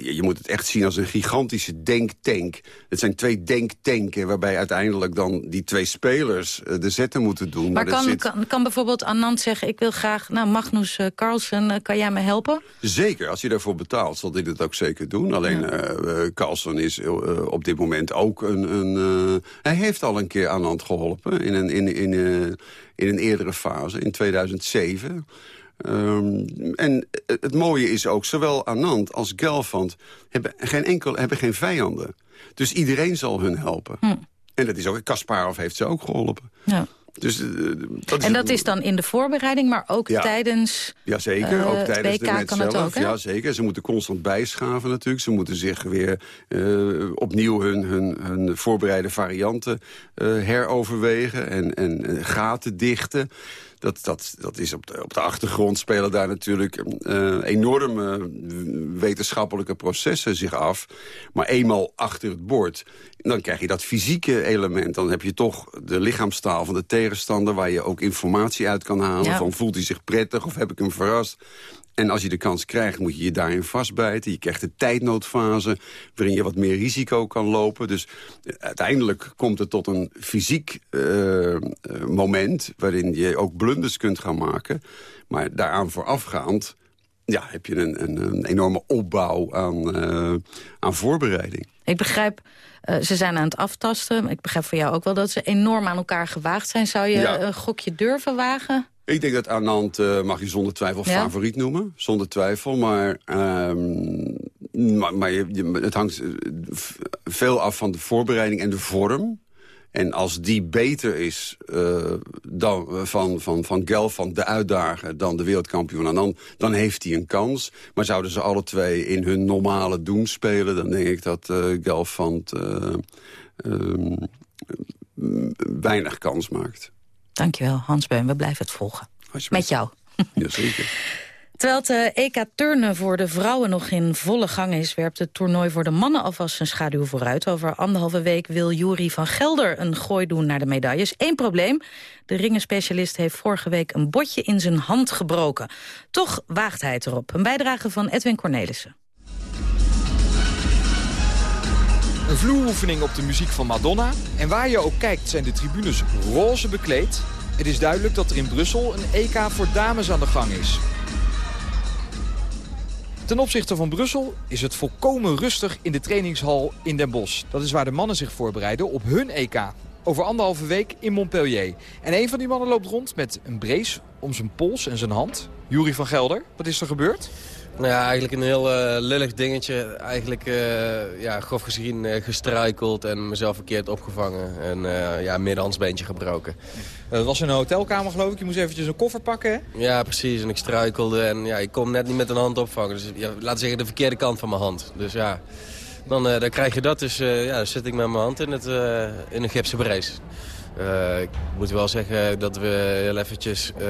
je moet het echt zien als een gigantische denktank. Het zijn twee denktanken waarbij uiteindelijk dan die twee spelers eh, zetten moeten doen. Maar kan, zit- kan, kan bijvoorbeeld Anand zeggen... ik wil graag, nou Magnus eh, Carlsen, eh, kan jij me helpen? Zeker, als je daarvoor betaalt, zal hij dat ook zeker doen. Alleen eh eh, Carlsen is op dit moment ook een... een hij heeft al een keer aan hand geholpen in een, in, in, in een eerdere fase, in 2007. Ehm, en het mooie is ook, zowel Anand als Gelfand hebben geen, enkel, hebben geen vijanden. Dus iedereen zal hun helpen. En dat is ook, Kasparov heeft ze ook geholpen. Ja. Dus, eh, dat En dat is dan in de voorbereiding, maar ook Ja. tijdens... Jazeker, eh, ook het tijdens WK de match zelf. ook, ja, zeker. Ze moeten constant bijschaven natuurlijk. Ze moeten zich weer eh, opnieuw hun, hun, hun voorbereide varianten eh, heroverwegen en, en eh, gaten dichten. Dat, dat, dat is op de, op de achtergrond spelen daar natuurlijk eh, enorme wetenschappelijke processen zich af. Maar eenmaal achter het bord, dan krijg je dat fysieke element. Dan heb je toch de lichaamstaal van de tegenstander... waar je ook informatie uit kan halen. Ja. Van voelt hij zich prettig of heb ik hem verrast? En als je de kans krijgt, moet je je daarin vastbijten. Je krijgt de tijdnoodfase, waarin je wat meer risico kan lopen. Dus eh, uiteindelijk komt het tot een fysiek eh, eh, moment... waarin je ook blunders kunt gaan maken. Maar daaraan voorafgaand ja, heb je een, een, een enorme opbouw aan, aan voorbereiding. Ik begrijp, ze zijn aan het aftasten. Ik begrijp van jou ook wel dat ze enorm aan elkaar gewaagd zijn. Zou je Ja. een gokje durven wagen? Ik denk dat Anand eh, mag je zonder twijfel Ja? favoriet noemen. Zonder twijfel. Maar, ehm, maar, maar je, je- het hangt eh, veel af van de voorbereiding en de vorm. En als die beter is eh, dan, van, van, van Gelfand, de uitdager, dan de wereldkampioen Anand, dan heeft hij een kans. Maar zouden ze alle twee in hun normale doen spelen... dan denk ik dat Gelfand eh, ehm, weinig kans maakt. Dankjewel, Hans Beun. We blijven het volgen. Met jou. Jazeker. Terwijl het eh, EK turnen voor de vrouwen nog in volle gang is... werpt het toernooi voor de mannen alvast zijn schaduw vooruit. Over anderhalve week wil Jury van Gelder een gooi doen naar de medailles. Eén probleem. De ringenspecialist heeft vorige week een botje in zijn hand gebroken. Toch waagt hij het erop. Een bijdrage van Edwin Cornelissen. Een vloeroefening op de muziek van Madonna. En waar je ook kijkt zijn de tribunes roze bekleed. Het is duidelijk dat er in Brussel een EK voor dames aan de gang is. Ten opzichte van Brussel is het volkomen rustig in de trainingshal in Den Bosch. Dat is waar de mannen zich voorbereiden op hun EK. Over anderhalve week in Montpellier. En een van die mannen loopt rond met een brace om zijn pols en zijn hand. Jury van Gelder, wat is er gebeurd? Nou ja, eigenlijk een heel eh, lullig dingetje. Eigenlijk, eh, ja, grof gezien eh, gestruikeld en mezelf verkeerd opgevangen. En uh, ja, middenhandsbeentje gebroken. Dat was in een hotelkamer geloof ik. Je moest eventjes een koffer pakken, hè? Ja, precies. En ik struikelde en ja, ik kon net niet met een hand opvangen. Dus ja, laten zeggen de verkeerde kant van mijn hand. Dus ja, dan, dan krijg je dat. Dus ja, dan zit ik met mijn hand in, het, in een gipsen brace. Uh, ik moet wel zeggen dat we heel eventjes uh,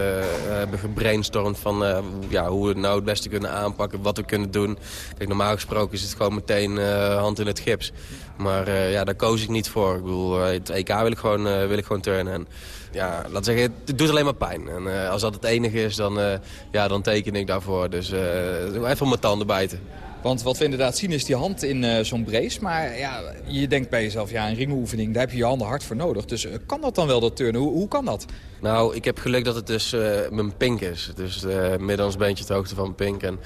hebben gebrainstormd van uh, ja, hoe we het nou het beste kunnen aanpakken, wat we kunnen doen. Kijk, normaal gesproken is het gewoon meteen hand in het gips. Maar ja, daar koos ik niet voor. Ik bedoel, het EK wil ik gewoon, wil ik gewoon turnen. En, ja, laat zeggen, het doet alleen maar pijn. En als dat het enige is, dan, ja, dan teken ik daarvoor. Dus even op mijn tanden bijten. Want wat we inderdaad zien is die hand in uh, zo'n brace. Maar ja, je denkt bij jezelf, ja, een ringoefening, daar heb je je handen hard voor nodig. Dus uh, kan dat dan wel, dat turnen? Hoe, hoe kan dat? Nou, ik heb geluk dat het dus uh, mijn pink is. Dus uh, middansbeentje de hoogte van mijn pink. En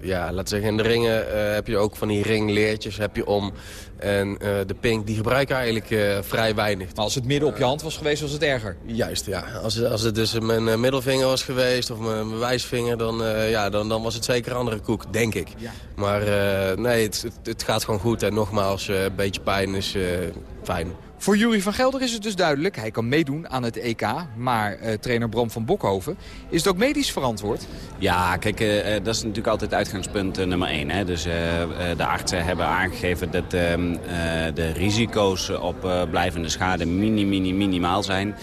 ja, laten zeggen, in de ringen heb je ook van die ringleertjes heb je om. En de pink, die gebruik ik eigenlijk vrij weinig. Maar als het midden op je hand was geweest, was het erger? Juist, ja. Als, als het dus mijn middelvinger was geweest of mijn, mijn wijsvinger, dan, ja, dan, dan was het zeker een andere koek, denk ik. Ja. Maar uh, nee, het, het, het, gaat gewoon goed. En nogmaals, uh, een beetje pijn is uh, fijn. Voor Jury van Gelder is het dus duidelijk. Hij kan meedoen aan het EK. Maar trainer Bram van Bokhoven is het ook medisch verantwoord? Ja, kijk, dat is natuurlijk altijd uitgangspunt nummer één. Hè. Dus de artsen hebben aangegeven dat ehm, de risico's op blijvende schade mini, mini, minimaal zijn.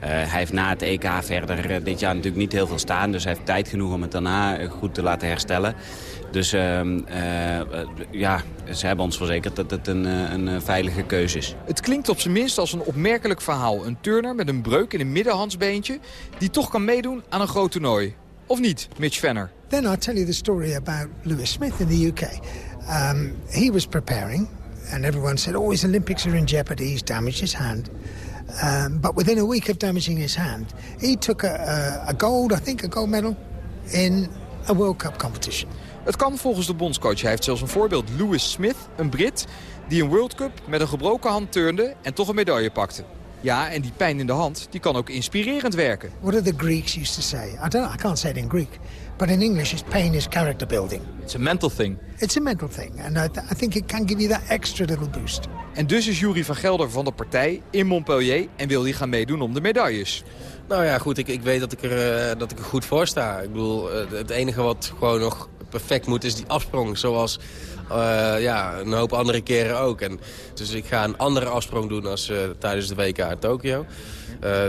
Hij heeft na het EK verder dit jaar natuurlijk niet heel veel staan. Dus hij heeft tijd genoeg om het daarna goed te laten herstellen. Dus uh, uh, ja, ze hebben ons verzekerd dat het een, een veilige keuze is. Het klinkt op zijn minst als een opmerkelijk verhaal. Een turner met een breuk in een middenhandsbeentje... die toch kan meedoen aan een groot toernooi. Of niet, Mitch Venner? Then I'll tell you the story about Lewis Smith in the UK. Um, he was preparing, and everyone said, oh, his Olympics are in jeopardy, he's damaged his hand. Um, but within a week of damaging his hand, he took a, a, a gold, I think a gold medal, in a World Cup competition. Het kan volgens de bondscoach. Hij heeft zelfs een voorbeeld. Lewis Smith, een Brit, die een World Cup met een gebroken hand turnde en toch een medaille pakte. Ja, en die pijn in de hand, die kan ook inspirerend werken. What do the Greeks used to say? I don't I can't say it in Greek. But in English, is pain is character building. It's a mental thing. It's a mental thing. And I, th I think it can give you that extra little boost. En dus is Jury van Gelder van de partij in Montpellier en wil hij gaan meedoen om de medailles. Nou ja, goed, ik, ik weet dat ik, er, uh, dat ik er goed voor sta. Ik bedoel, uh, het enige wat gewoon nog perfect moet is die afsprong. Zoals uh, ja, een hoop andere keren ook. En, dus ik ga een andere afsprong doen als tijdens de WK in Tokio.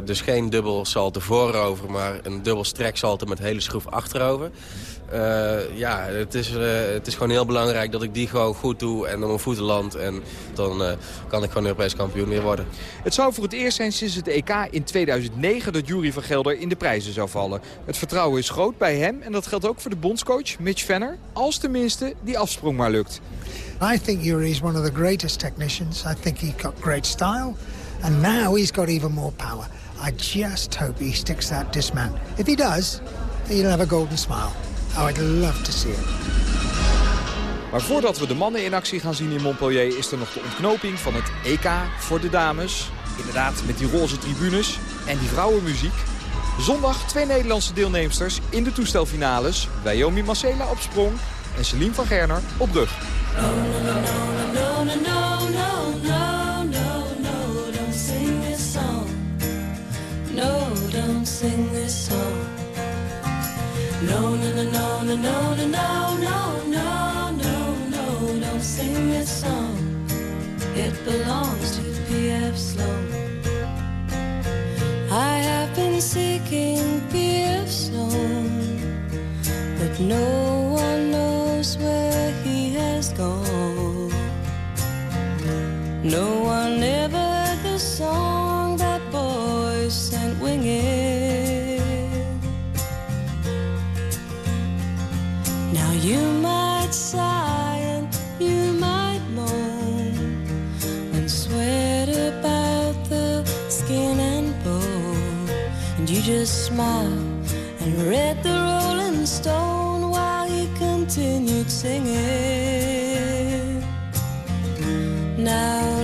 dus geen dubbel salte voorover, maar een dubbel streksalte met hele schroef achterover. Ja, het is, het is gewoon heel belangrijk dat ik die gewoon goed doe en op mijn voeten land. En dan kan ik gewoon Europees kampioen weer worden. Het zou voor het eerst zijn sinds het EK in 2009 dat Jury van Gelder in de prijzen zou vallen. Het vertrouwen is groot bij hem en dat geldt ook voor de bondscoach Mitch Venner. Als tenminste die afsprong maar lukt. I think Yuri is one of the greatest technicians. I think he's got great style. And now he's got even more power. I just hope he sticks that dismount. If he does, he'll have a golden smile. Oh, I'd love to see it. Maar voordat we de mannen in actie gaan zien in Montpellier... is er nog de ontknoping van het EK voor de dames. Inderdaad, met die roze tribunes en die vrouwenmuziek. Zondag twee Nederlandse deelnemsters in de toestelfinales. Wyoming Marcela op sprong en Celine van Gerner op rug. sing this song. It belongs to I have been seeking P.F. Sloan, but no No one ever heard the song that boy sent winging. Now you might sigh and you might moan and sweat about the skin and bone, and you just smile and read the Rolling Stone while he continued continued singing. Now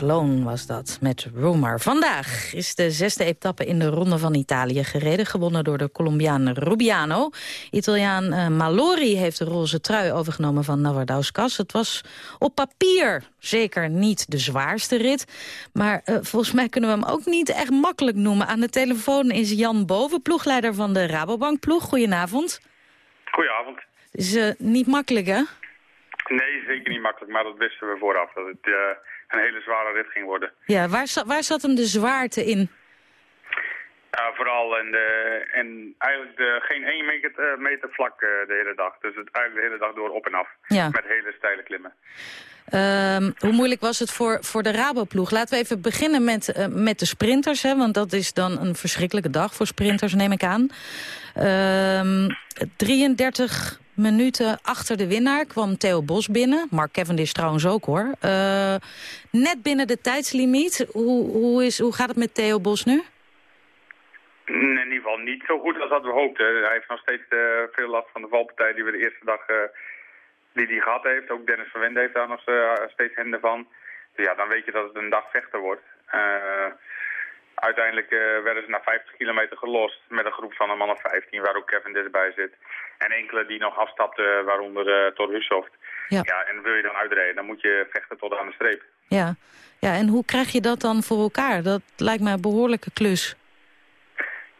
Sloan was dat, met Rumor. Vandaag is de zesde etappe in de Ronde van Italië gereden... gewonnen door de Colombiaan Rubiano. Italiaan eh, Malori heeft de roze trui overgenomen van Navardauskas. Het was op papier zeker niet de zwaarste rit. Maar eh, volgens mij kunnen we hem ook niet echt makkelijk noemen. Aan de telefoon is Jan Boven, ploegleider van de Rabobank-ploeg. Goedenavond. Goedenavond. Het is eh, niet makkelijk, hè? Nee, zeker niet makkelijk, maar dat wisten we vooraf. Dat het een hele zware rit ging worden. Ja, waar, za- waar zat hem de zwaarte in? Ja, vooral en, de, en eigenlijk de, geen 1 meter, eh, meter vlak eh, de hele dag. Dus het eigenlijk de hele dag door op en af. Ja. Met hele steile klimmen. Ehm, hoe moeilijk was het voor, voor de Raboploeg? Laten we even beginnen met, eh, met de sprinters. Hè, want dat is dan een verschrikkelijke dag voor sprinters, neem ik aan. Ehm 33 minuten achter de winnaar kwam Theo Bos binnen. Mark Cavendish trouwens ook, hoor. Eh, net binnen de tijdslimiet. Hoe, hoe, is, hoe gaat het met Theo Bos nu? In ieder geval niet zo goed als dat we hoopten. Hij heeft nog steeds eh, veel last van de valpartij die we de eerste dag eh, die gehad heeft. Ook Dennis van heeft daar nog steeds henden van. Dus ja, dan weet je dat het een dag vechter wordt. Uiteindelijk eh, werden ze na 50 kilometer gelost met een groep van een man of 15, waar ook Kevin Dis bij zit. En enkele die nog afstapten, waaronder uh, Thor Hushoft. Ja. ja, en wil je dan uitrijden, dan moet je vechten tot aan de streep. Ja. ja, en hoe krijg je dat dan voor elkaar? Dat lijkt mij een behoorlijke klus.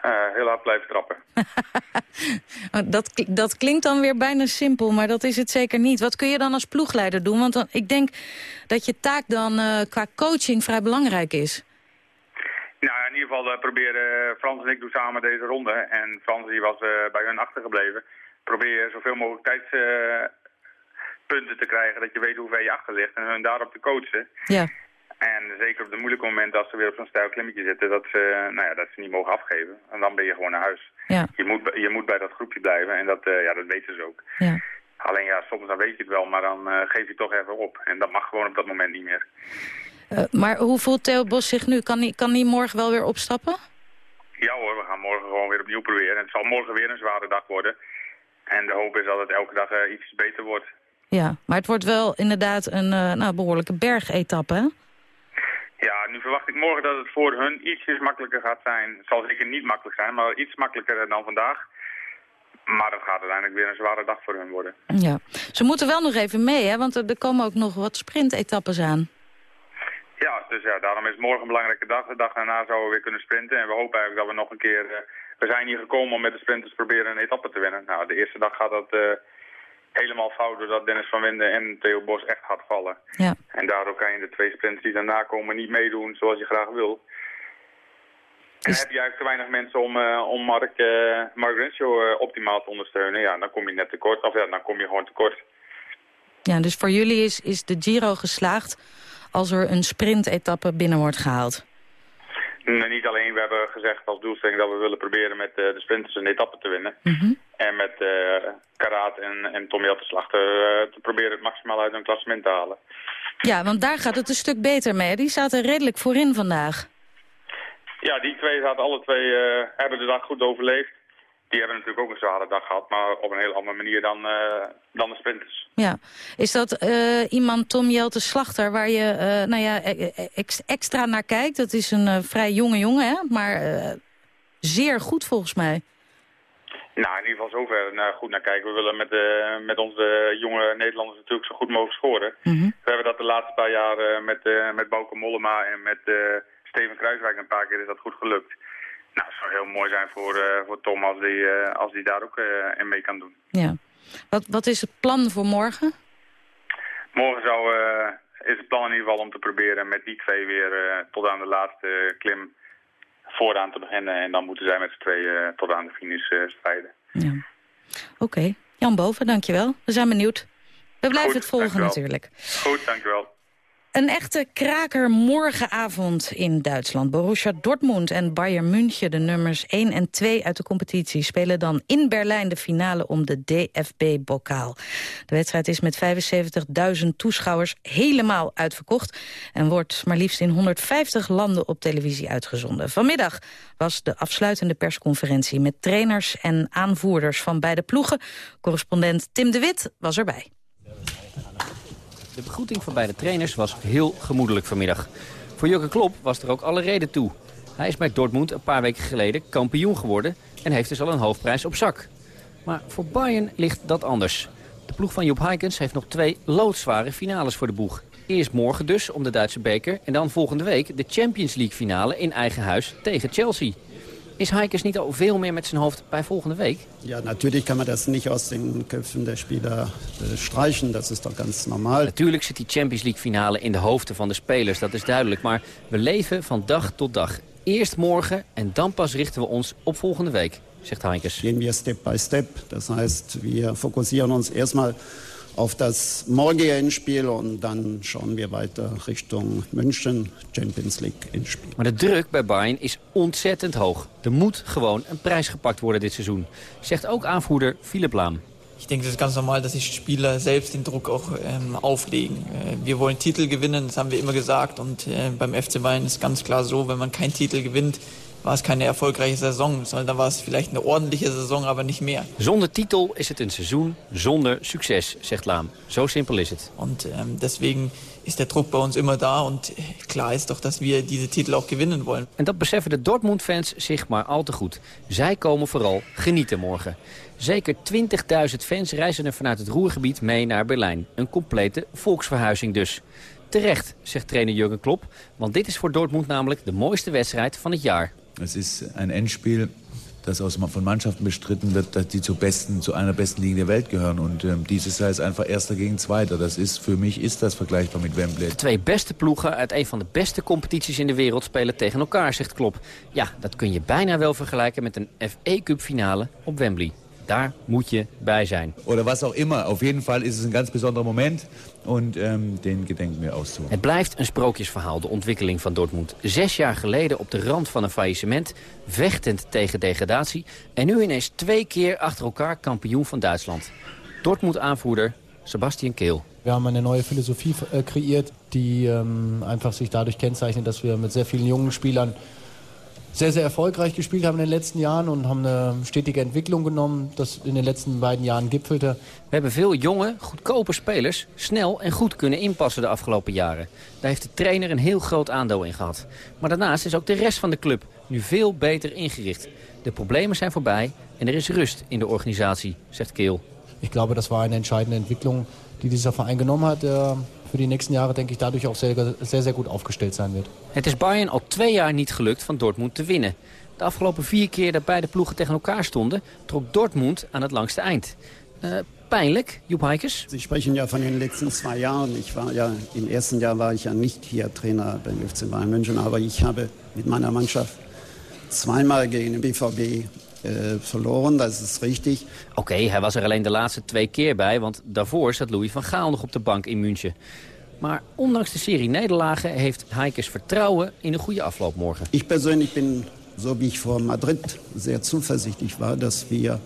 Eh, heel hard blijven trappen. Dat, dat klinkt dan weer bijna simpel, maar dat is het zeker niet. Wat kun je dan als ploegleider doen? Want dan, ik denk dat je taak dan eh, qua coaching vrij belangrijk is. Nou, in ieder geval uh, proberen Frans en ik doen samen deze ronde. En Frans die was uh, bij hun achtergebleven. Probeer zoveel mogelijk tijdspunten te krijgen, dat je weet hoe ver je achter ligt. En hun daarop te coachen. Ja. En zeker op de moeilijke momenten als ze weer op zo'n stijl klimmetje zitten, dat ze, nou ja, dat ze niet mogen afgeven. En dan ben je gewoon naar huis. Ja. Je, moet, je moet bij dat groepje blijven en dat, uh, ja, dat weten ze ook. Ja. Alleen ja, soms dan weet je het wel, maar dan uh, geef je toch even op. En dat mag gewoon op dat moment niet meer. Eh, maar hoe voelt Theo Bos zich nu? Kan hij, kan hij morgen wel weer opstappen? Ja hoor, we gaan morgen gewoon weer opnieuw proberen. En het zal morgen weer een zware dag worden. En de hoop is dat het elke dag eh, iets beter wordt. Ja, maar het wordt wel inderdaad een eh, nou, behoorlijke bergetappe, hè? Ja, nu verwacht ik morgen dat het voor hun ietsjes makkelijker gaat zijn. Het zal zeker niet makkelijk zijn, maar iets makkelijker dan vandaag. Maar het gaat uiteindelijk weer een zware dag voor hun worden. Ja. Ze moeten wel nog even mee, hè? Want er, er komen ook nog wat sprintetappes aan. Ja, dus ja, daarom is morgen een belangrijke dag. De dag daarna zouden we weer kunnen sprinten. En we hopen eigenlijk dat we nog een keer... eh, we zijn hier gekomen om met de sprinters proberen een etappe te winnen. Nou, de eerste dag gaat dat eh, helemaal fout doordat Dennis van Winden en Theo Bos echt hard vallen. Ja. En daardoor kan je de twee sprinters die daarna komen niet meedoen zoals je graag wil. En heb je eigenlijk te weinig mensen om, eh, om Mark, eh Mark Renshaw optimaal te ondersteunen, ja, dan kom je net tekort. Of ja, dan kom je gewoon tekort. Ja, dus voor jullie is, is de Giro geslaagd als er een sprintetappe binnen wordt gehaald. Nee, niet alleen, we hebben gezegd als doelstelling dat we willen proberen met eh, de sprinters een etappe te winnen. En met eh Karaat en, en Tom te slachten eh, te proberen het maximaal uit hun klassement te halen. Ja, want daar gaat het een stuk beter mee. Die zaten redelijk voorin vandaag. Ja, die twee zaten alle twee, hebben de dag goed overleefd. Die hebben natuurlijk ook een zware dag gehad, maar op een heel andere manier dan, eh, dan de sprinters. Ja. Is dat eh, iemand, Tom Jelte Slachter, waar je eh, nou ja, e- e- ex- extra naar kijkt? Dat is een vrij jonge jongen, hè? maar zeer goed volgens mij. Nou, in ieder geval zover naar, goed naar kijken. We willen met, met onze jonge Nederlanders natuurlijk zo goed mogelijk scoren. We hebben dat de laatste paar jaar met, met Bauke Mollema en met Steven Kruiswijk een paar keer is dat goed gelukt. Nou, het zou heel mooi zijn voor, eh, voor Tom als die, eh, als die daar ook eh, in mee kan doen. Ja. Wat, wat is het plan voor morgen? Morgen zou, is het plan in ieder geval om te proberen met die twee weer tot aan de laatste klim vooraan te beginnen. En dan moeten zij met z'n tweeën tot aan de finish strijden. Oké. Jan Boven, dankjewel. We zijn benieuwd. We blijven Goed, het volgen dankjewel. natuurlijk. Goed, dankjewel. Een echte kraker morgenavond in Duitsland. Borussia Dortmund en Bayern München, de nummers 1 en 2 uit de competitie... spelen dan in Berlijn de finale om de DFB-bokaal. De wedstrijd is met 75.000 toeschouwers helemaal uitverkocht... en wordt maar liefst in 150 landen op televisie uitgezonden. Vanmiddag was de afsluitende persconferentie... met trainers en aanvoerders van beide ploegen. Correspondent Tim de Wit was erbij. De begroeting van beide trainers was heel gemoedelijk vanmiddag. Voor Jurgen Klopp was er ook alle reden toe. Hij is bij Dortmund een paar weken geleden kampioen geworden... en heeft dus al een hoofdprijs op zak. Maar voor Bayern ligt dat anders. De ploeg van Joep Heykens heeft nog twee loodzware finales voor de boeg. Eerst morgen dus om de Duitse beker... en dan volgende week de Champions League finale in eigen huis tegen Chelsea. Is Heykens niet al veel meer met zijn hoofd bij volgende week? Ja, natürlich kann man das nicht aus den Köpfen der Spieler äh, streichen. Das ist doch ganz normal. Natuurlijk zit die Champions League finale in de hoofden van de spelers, dat is duidelijk. Maar we leven van dag tot dag. Eerst morgen en dan pas richten we ons op volgende week, zegt Heinkes. Gehen wir Step by Step. Das heißt, wir fokussieren uns erstmal auf das morgige Endspiel und dann schauen wir weiter Richtung München, Champions League Endspiel. Maar de druk bij Bayern is ontzettend hoog. Er moet gewoon een prijs gepakt worden dit seizoen, zegt ook aanvoerder Philipp Lahm. Ich denke, es ist ganz normal, dass sich Spieler selbst den Druck auch ähm, auflegen. Äh, wir wollen Titel gewinnen, das haben wir immer gesagt. Und äh, beim FC Bayern ist ganz klar so, wenn man keinen Titel gewinnt, war es keine erfolgreiche Saison, sondern war es vielleicht eine ordentliche Saison, aber nicht mehr. Zonder titel is het een seizoen zonder succes, zegt Laam. Zo simpel is het. Und ähm, deswegen ist der Druck bei uns immer da und äh, klar ist doch, dass wir diese Titel auch gewinnen wollen. En dat beseffen de Dortmund-fans zich maar al te goed. Zij komen vooral genieten morgen. Zeker 20.000 fans reizen er vanuit het Roergebied mee naar Berlijn. Een complete volksverhuizing dus. Terecht, zegt trainer Jurgen Klopp, want dit is voor Dortmund namelijk de mooiste wedstrijd van het jaar. Es ist ein Endspiel, das aus, von Mannschaften bestritten wird, die zu, besten, zu einer besten Liga der Welt gehören. Und ähm, dieses Jahr ist einfach Erster gegen Zweiter. Das ist, für mich ist das vergleichbar mit Wembley. De twee beste ploegen uit een van de beste competities in de wereld spelen tegen elkaar, zegt Klopp. Ja, dat kun je bijna wel vergelijken met een FA Cup finale op Wembley. Daar moet je bij zijn. Oder was auch immer. Auf jeden Fall ist es ein ganz besonderer Moment. Und ähm, den gedenken wir auszuholen. Het blijft een sprookjesverhaal, de ontwikkeling van Dortmund. Zes jaar geleden op de rand van een faillissement, vechtend tegen degradatie... en nu ineens twee keer achter elkaar kampioen van Duitsland. Dortmund-aanvoerder Sebastian Keel. Wir haben eine neue Philosophie äh, kreiert, die ähm, einfach sich dadurch kennzeichnet, dass wir mit sehr vielen jungen Spielern sehr, sehr erfolgreich gespielt haben in den letzten Jahren und haben eine stetige Entwicklung genommen, das in den letzten beiden Jahren gipfelte. We hebben veel jonge, goedkope spelers snel en goed kunnen inpassen de afgelopen jaren. Daar heeft de trainer een heel groot aandeel in gehad. Maar daarnaast is ook de rest van de club nu veel beter ingericht. De problemen zijn voorbij en er is rust in de organisatie, zegt Keel. Ich glaube, das war eine entscheidende Entwicklung, die dieser Verein genommen hat, der für die nächsten Jahre, denke ich, dadurch auch sehr, sehr, sehr gut aufgestellt sein wird. Het is Bayern al twee jaar niet gelukt van Dortmund te winnen. De afgelopen vier keer dat beide ploegen tegen elkaar stonden... trok Dortmund aan het langste eind. Eh, pijnlijk, Joep Heikes? Sie sprechen ja von den letzten zwei Jahren. Ich war ja, im ersten Jahr war ich ja nicht hier Trainer beim FC Bayern München, aber ich habe mit meiner Mannschaft zweimal gegen den BVB verloren, das ist richtig. Oké, hij was er alleen de laatste twee keer bij... want daarvoor zat Louis van Gaal nog op de bank in München. Maar ondanks de serie nederlagen heeft Heikes vertrouwen in een goede afloop morgen. Ich persönlich bin, so wie ich vor Madrid sehr zuversichtlich war, dass wir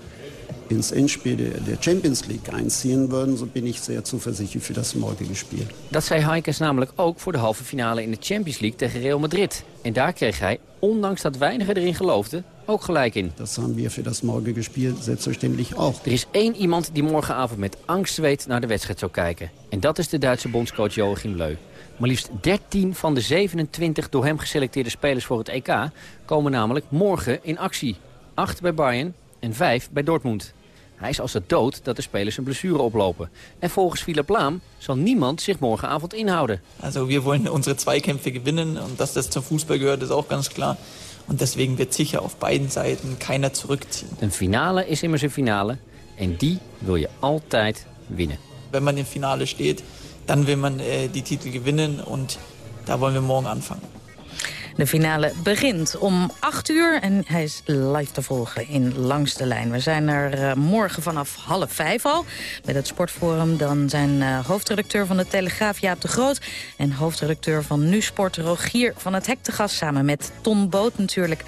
ins Endspiel der der Champions League einziehen würden, so bin ich sehr zuversichtlich für das morgige Spiel. Dat zei Heikes namelijk ook voor de halve finale in de Champions League tegen Real Madrid. En daar kreeg hij, ondanks dat weinigen erin geloofden, ook gelijk in. Das haben wir für das morgige Spiel selbstverständlich auch. Er is één iemand die morgenavond met angst weet naar de wedstrijd zou kijken. En dat is de Duitse bondscoach Joachim Leu. Maar liefst 13 van de 27 door hem geselecteerde spelers voor het EK... komen namelijk morgen in actie. Acht bij Bayern en vijf bij Dortmund. Hij is als het dood dat de spelers een blessure oplopen. En volgens Philipp Laam zal niemand zich morgenavond inhouden. Also wir wollen unsere Zweikämpfe gewinnen und dass das zum Fußball gehört, ist auch ganz klar. Und deswegen wird sicher auf beiden Seiten keiner zurückziehen. Een finale is immers een finale en die wil je altijd winnen. Wenn man im Finale steht, dann will man äh, die Titel gewinnen und da wollen wir morgen anfangen. De finale begint om 8 uur en hij is live te volgen in Langs de Lijn. We zijn er eh, morgen vanaf half vijf al bij het Sportforum. Dan zijn eh, hoofdredacteur van de Telegraaf Jaap de Groot... en hoofdredacteur van Nu Sport Rogier van het Hek te gast... samen met Ton Boot natuurlijk.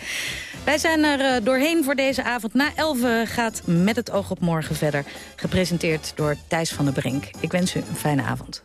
Wij zijn er eh, doorheen voor deze avond. Na 11 gaat Met het oog op morgen verder. Gepresenteerd door Thijs van der Brink. Ik wens u een fijne avond.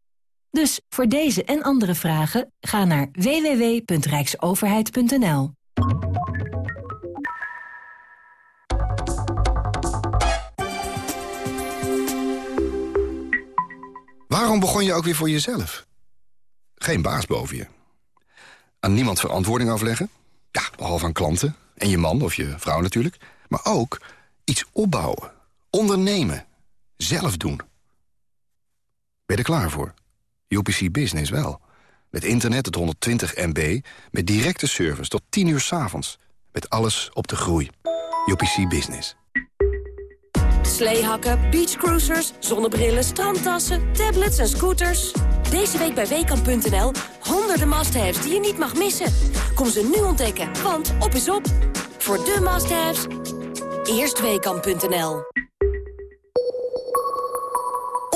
Dus voor deze en andere vragen ga naar www.rijksoverheid.nl. Waarom begon je ook weer voor jezelf? Geen baas boven je. Aan niemand verantwoording afleggen? Ja, behalve aan klanten. En je man of je vrouw natuurlijk. Maar ook iets opbouwen. Ondernemen. Zelf doen. Ben je er klaar voor? UPC Business wel. Met internet tot 120 MB. Met directe service tot 10 uur 's avonds. Met alles op de groei. UPC Business. Sleehakken, beachcruisers, zonnebrillen, strandtassen, tablets en scooters. Deze week bij Weekamp.nl honderden must-haves die je niet mag missen. Kom ze nu ontdekken, want op is op. Voor de must-haves, eerst Weekamp.nl.